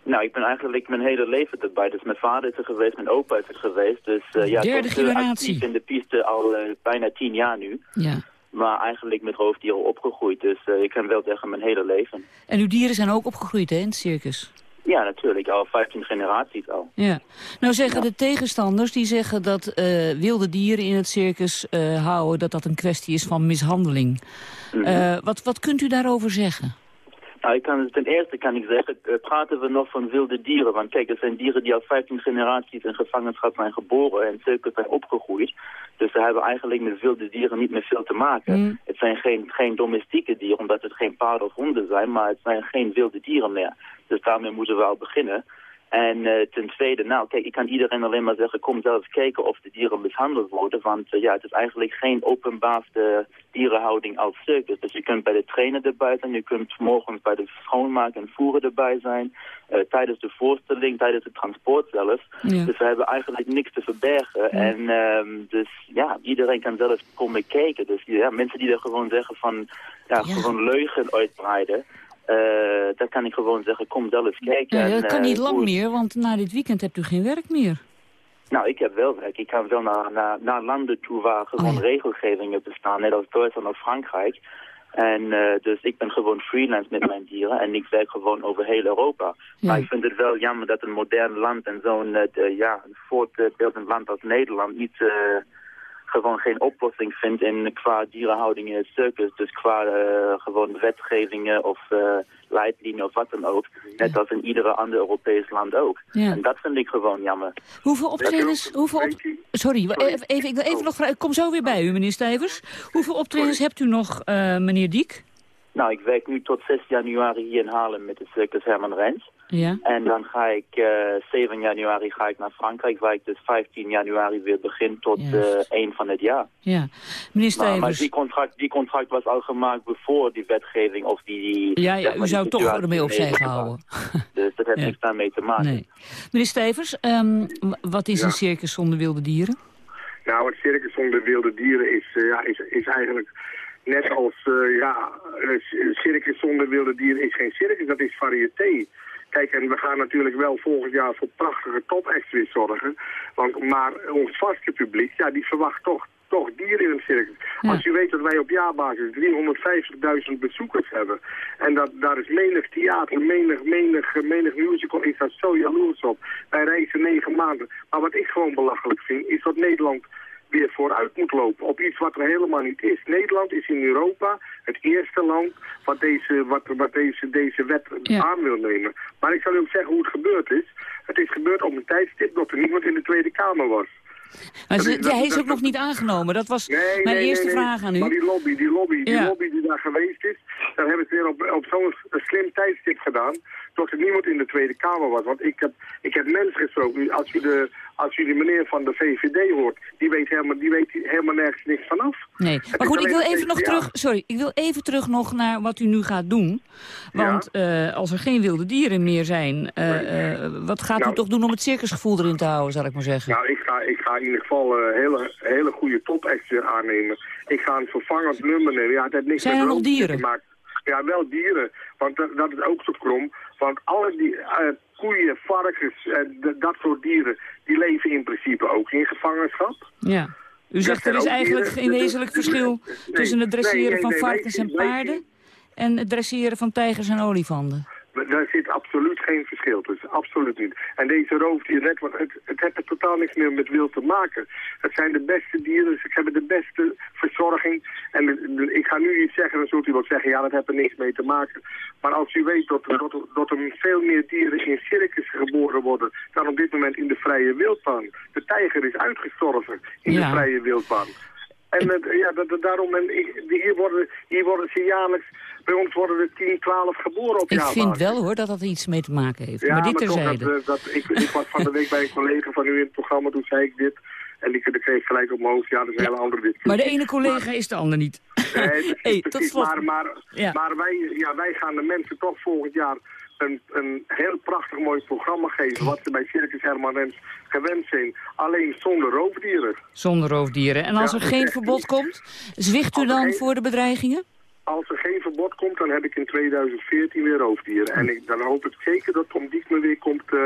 Nou, ik ben eigenlijk mijn hele leven erbij. Dus mijn vader is er geweest, mijn opa is er geweest. Dus eh, ja, Derde eh, generatie. actief in de piste al eh, bijna tien jaar nu. Ja. Maar eigenlijk met roofdieren opgegroeid. Dus eh, ik kan wel zeggen mijn hele leven. En uw dieren zijn ook opgegroeid hè, in het circus? Ja, natuurlijk. Al 15 generaties al. Ja. Nou zeggen de tegenstanders, die zeggen dat wilde dieren in het circus houden... dat dat een kwestie is van mishandeling. Mhm. Wat, wat kunt u daarover zeggen? Nou, ik kan, ten eerste kan ik zeggen, eh, praten we nog van wilde dieren. Want kijk, er zijn dieren die al 15 generaties in gevangenschap zijn geboren en circus zijn opgegroeid. Dus ze hebben eigenlijk met wilde dieren niet meer veel te maken. Mm. Het zijn geen, geen domestieke dieren, omdat het geen paarden of honden zijn, maar het zijn geen wilde dieren meer. Dus daarmee moeten we al beginnen. En eh, ten tweede, nou kijk, ik kan iedereen alleen maar zeggen, kom zelf kijken of de dieren mishandeld worden. Want eh, ja, het is eigenlijk geen openbaarste dierenhouding als circus. Dus je kunt bij de trainer erbij zijn, je kunt morgens bij de schoonmaak en voeren erbij zijn. eh, tijdens de voorstelling, tijdens het transport zelfs. Ja. Dus we hebben eigenlijk niks te verbergen. En ehm, dus ja, iedereen kan zelf komen kijken. Dus ja, mensen die er gewoon zeggen van, ja, gewoon leugen uitbreiden. Eh dan kan ik gewoon zeggen, kom zelf kijken. Ja, En, dat kan eh, niet lang hoe- meer, want na dit weekend hebt u geen werk meer. nou, ik heb wel werk. Ik kan wel naar, naar, naar landen toe waar gewoon regelgevingen bestaan, net als Duitsland of Frankrijk. En eh, dus ik ben gewoon freelance met mijn dieren en ik werk gewoon over heel Europa. Maar ik vind het wel jammer dat een modern land en zo'n eh, ja, voortbeeldend land als Nederland niet eh, gewoon geen oplossing vindt in qua dierenhouding in het circus. Dus qua eh, gewoon wetgevingen of eh leidlijnen of wat dan ook. Net als in iedere ander Europees land ook. Ja. En dat vind ik gewoon jammer. Hoeveel optredens... Hoeveel op... Sorry, even, ik wil even nog vragen. Ik kom zo weer bij u, meneer Stijvers. Hoeveel optredens hebt u nog, eh, meneer Diek? Nou, ik werk nu tot 6 januari hier in Haarlem met de Circus Herman Rens. Ja. En dan ga ik eh 7 januari ga ik naar Frankrijk, waar ik dus 15 januari weer begin tot eh 1 van het jaar. Ja. Meneer Maar, die, contract, die contract was al gemaakt voor die wetgeving of die... die Ja, zeg ja, maar, u die zou toch ermee opzij gehouden. Dus dat heeft Ja. niks daarmee te maken. Nee. Meneer Stijvers, ehm, wat is Ja. een circus zonder wilde dieren? Nou, het circus zonder wilde dieren is, eh, ja, is, is eigenlijk net als, eh, ja, een circus zonder wilde dieren is geen circus, dat is variété. Kijk, en we gaan natuurlijk wel volgend jaar voor prachtige top-acts weer zorgen. Want, maar ons vaste publiek, ja, die verwacht toch, toch dieren in een circus. Als u weet dat wij op jaarbasis 350.000 bezoekers hebben. En dat, daar is menig theater, menig, menig, menig musical is daar zo jaloers op. Wij reizen negen maanden. Maar wat ik gewoon belachelijk vind, is dat Nederland weer vooruit moet lopen op iets wat er helemaal niet is. Nederland is in Europa het eerste land wat deze, wat, wat deze, deze wet aan wil nemen. Maar ik zal u ook zeggen hoe het gebeurd is. Het is gebeurd op een tijdstip dat er niemand in de Tweede Kamer was. Maar ze- dat- hij is dat- ook nog niet aangenomen. Dat was Nee, mijn nee, eerste nee, vraag aan u. Maar die lobby, die lobby, die lobby die daar geweest is, daar hebben ze weer op, op zo'n slim tijdstip gedaan, tot er niemand in de Tweede Kamer was. Want ik heb, ik heb mensen gesproken, als u, de, als u de meneer van de VVD hoort, die weet helemaal, die weet helemaal nergens niks vanaf. Nee, Het maar goed, ik wil even nog terug. Sorry, ik wil even terug nog naar wat u nu gaat doen. Want eh, als er geen wilde dieren meer zijn, eh, eh, wat gaat u Nou. toch doen om het circusgevoel erin te houden, zal ik maar zeggen? Nou, ik ga, ik ga in ieder geval eh, hele, hele goede top-acts weer aannemen. Ik ga een vervangend nummer nemen. Ja, het heeft niks Zijn met er nog dieren? te maken. Ja, wel dieren. Want dat, dat is ook zo krom. Want alle die, eh, koeien, varkens, en d- dat soort dieren, die leven in principe ook in gevangenschap. Ja. U zegt er is eigenlijk geen wezenlijk verschil tussen het dresseren van varkens en paarden en het dresseren van tijgers en olifanten. Daar zit absoluut geen verschil tussen, absoluut niet. En deze roofdieren, het, het heeft er totaal niks meer met wild te maken. Het zijn de beste dieren, ze hebben de beste verzorging. En ik ga nu iets zeggen, dan zult u wel zeggen, ja, dat heeft er niks mee te maken. Maar als u weet dat, dat, dat er veel meer dieren in circussen geboren worden dan op dit moment in de vrije wildbaan. De tijger is uitgestorven in Ja. de vrije wildbaan. En eh, ja, dat, dat- daarom, en ik- hier, worden, hier worden ze jaarlijks, bij ons worden er 10, 12 geboren op Ik jaarbasis. vind wel hoor dat dat iets mee te maken heeft. Ja, maar dit toch, terzijde. dat, eh, dat, ik, ik was van de week bij een collega van u in het programma, toen zei ik dit. En die, kreeg gelijk op mijn hoofd, ja, dat is een hele andere discussie. Maar de ene collega is de ander niet. Nee, precies, Hey, tot slot. Maar, maar, Ja. maar wij, ja, wij gaan de mensen toch volgend jaar een, een heel prachtig mooi programma geven... wat ze bij Circus Herman Rens gewend zijn. Alleen zonder roofdieren. Zonder roofdieren. En als Ja, er geen verbod niet. komt, zwicht u dan geen- voor de bedreigingen? Als er geen verbod komt, dan heb ik in 2014 weer roofdieren. En ik, dan hoop ik zeker dat Tom Diek me weer komt, eh,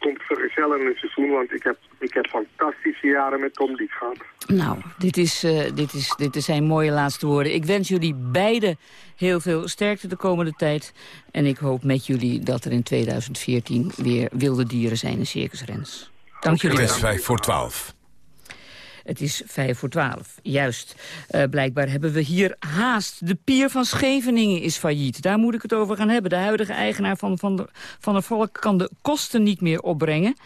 komt vergezellen in het seizoen. Want ik heb, ik heb fantastische jaren met Tom Diek gehad. Nou, dit, is, eh, dit, is, dit zijn mooie laatste woorden. Ik wens jullie beiden heel veel sterkte de komende tijd. En ik hoop met jullie dat er in 2014 weer wilde dieren zijn in Circus Rens. Dank jullie Het wel. is vijf voor twaalf. Het is vijf voor twaalf, juist. Eh, blijkbaar hebben we hier haast. De pier van Scheveningen is failliet. Daar moet ik het over gaan hebben. De huidige eigenaar van, van, de, van de Volk kan de kosten niet meer opbrengen.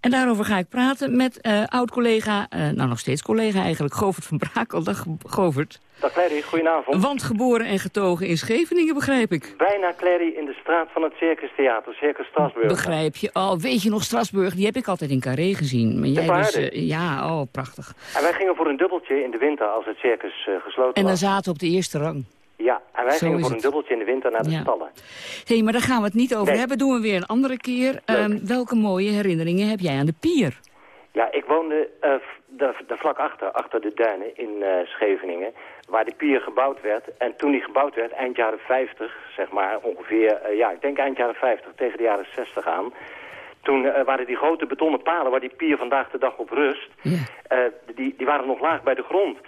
En daarover ga ik praten met eh, oud-collega, eh, nou nog steeds collega eigenlijk, Govert van Brakel. Dag Govert. Dag Clary, goedenavond. Want geboren en getogen in Scheveningen, begrijp ik. Bijna Clary in de straat van het Circus Theater, Circus Strasburg. Begrijp je. Oh, weet je nog Strasburg? Die heb ik altijd in Carré gezien. Maar jij dus, eh, ja, oh, prachtig. En wij gingen voor een dubbeltje in de winter als het circus eh, gesloten En dan was. zaten we op de eerste rang. Ja, en wij Zo gingen voor een het. dubbeltje in de winter naar de Ja. stallen. Hé, maar daar gaan we het niet over Nee. hebben. Doen we weer een andere keer. Ehm, welke mooie herinneringen heb jij aan de pier? Ja, ik woonde eh, daar daar vlak achter, achter de duinen in eh, Scheveningen, waar de pier gebouwd werd. En toen die gebouwd werd, eind jaren 50, zeg maar, ongeveer, eh, ja, ik denk eind jaren 50, tegen de jaren 60 aan. Toen eh, waren die grote betonnen palen waar die pier vandaag de dag op rust, die, die waren nog laag bij de grond.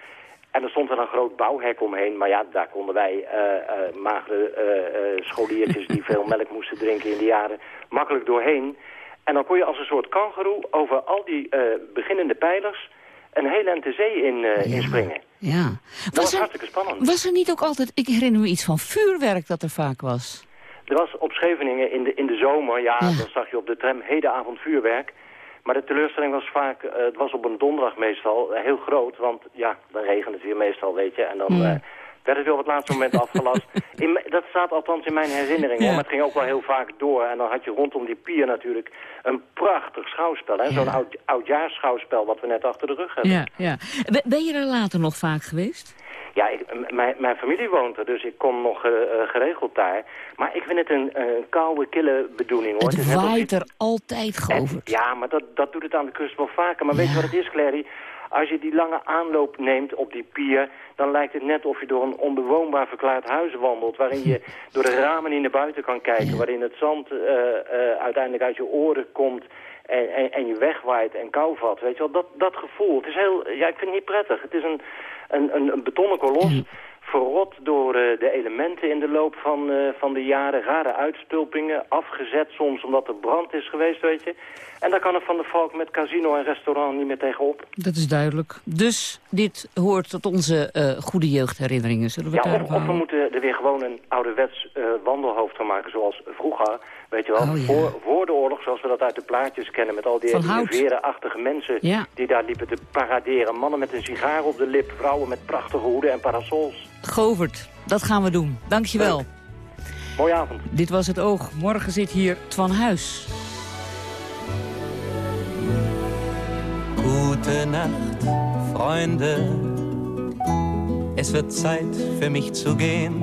En er stond wel een groot bouwhek omheen, maar ja, daar konden wij eh, magere eh, scholiertjes die veel melk moesten drinken in die jaren makkelijk doorheen. En dan kon je als een soort kangeroe over al die beginnende pijlers een hele lente zee in, eh, inspringen. Ja. Dat was hartstikke spannend. Was er niet ook altijd, ik herinner me iets van vuurwerk dat er vaak was? Er was op Scheveningen in de, in de zomer, ja, dan zag je op de tram hedenavond vuurwerk. Maar de teleurstelling was vaak, eh, het was op een donderdag meestal, eh, heel groot. Want ja, dan regent het weer meestal, weet je. En dan Hmm. Werd het weer op het laatste moment afgelast. In, dat staat althans in mijn herinnering. Ja. Maar het ging ook wel heel vaak door. En dan had je rondom die pier natuurlijk een prachtig schouwspel. hè. Zo'n oud, oudjaarsschouwspel wat we net achter de rug hebben. Ja, ja. Ben- je er later nog vaak geweest? Ja, ik, mijn, mijn familie woont er, dus ik kom nog eh, eh, geregeld daar. Maar ik vind het een, een koude, kille bedoeling, hoor. Het of waait er altijd, Govert. Ja, maar dat, dat doet het aan de kust wel vaker. Maar weet je wat het is, Clary? Als je die lange aanloop neemt op die pier... dan lijkt het net of je door een onbewoonbaar verklaard huis wandelt... waarin je door de ramen niet naar buiten kan kijken... waarin het zand eh, eh, uiteindelijk uit je oren komt... En, en, en je wegwaait en kou vat, weet je wel. Dat, dat gevoel, het is heel... Ja, ik vind het niet prettig. Het is een, een, een, een betonnen kolos verrot door eh, de elementen in de loop van, eh, van de jaren. Rare uitstulpingen, afgezet soms omdat er brand is geweest, weet je. En daar kan er Van de Valk met casino en restaurant niet meer tegenop. Dat is duidelijk. Dus dit hoort tot onze eh, goede jeugdherinneringen. Zullen we Ja, of, of we moeten er weer gewoon een ouderwets wandelhoofd van maken zoals vroeger. Weet je wel, Oh, ja. voor, voor de oorlog zoals we dat uit de plaatjes kennen. Met al die verenachtige mensen Ja. die daar liepen te paraderen. Mannen met een sigaar op de lip, vrouwen met prachtige hoeden en parasols. Govert, dat gaan we doen. Dankjewel. Mooie avond. Dit was het oog. Morgen zit hier Twan Huis. Gute Nacht, Freunde. Es wird Zeit für mich zu gehen.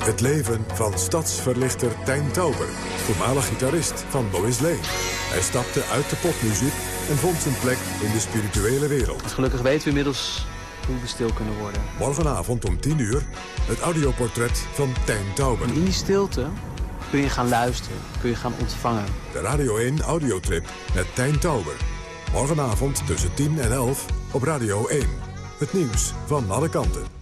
Het leven van stadsverlichter Tijn Tauber, voormalig gitarist van Lois Lane. Hij stapte uit de popmuziek en vond zijn plek in de spirituele wereld. Gelukkig weten we inmiddels hoe we stil kunnen worden. Morgenavond om 10 uur het audioportret van Tijn Tauber. In die stilte kun je gaan luisteren, kun je gaan ontvangen. De Radio 1 audiotrip met Tijn Tauber. Morgenavond tussen 10 en 11 op Radio 1. Het nieuws van alle kanten.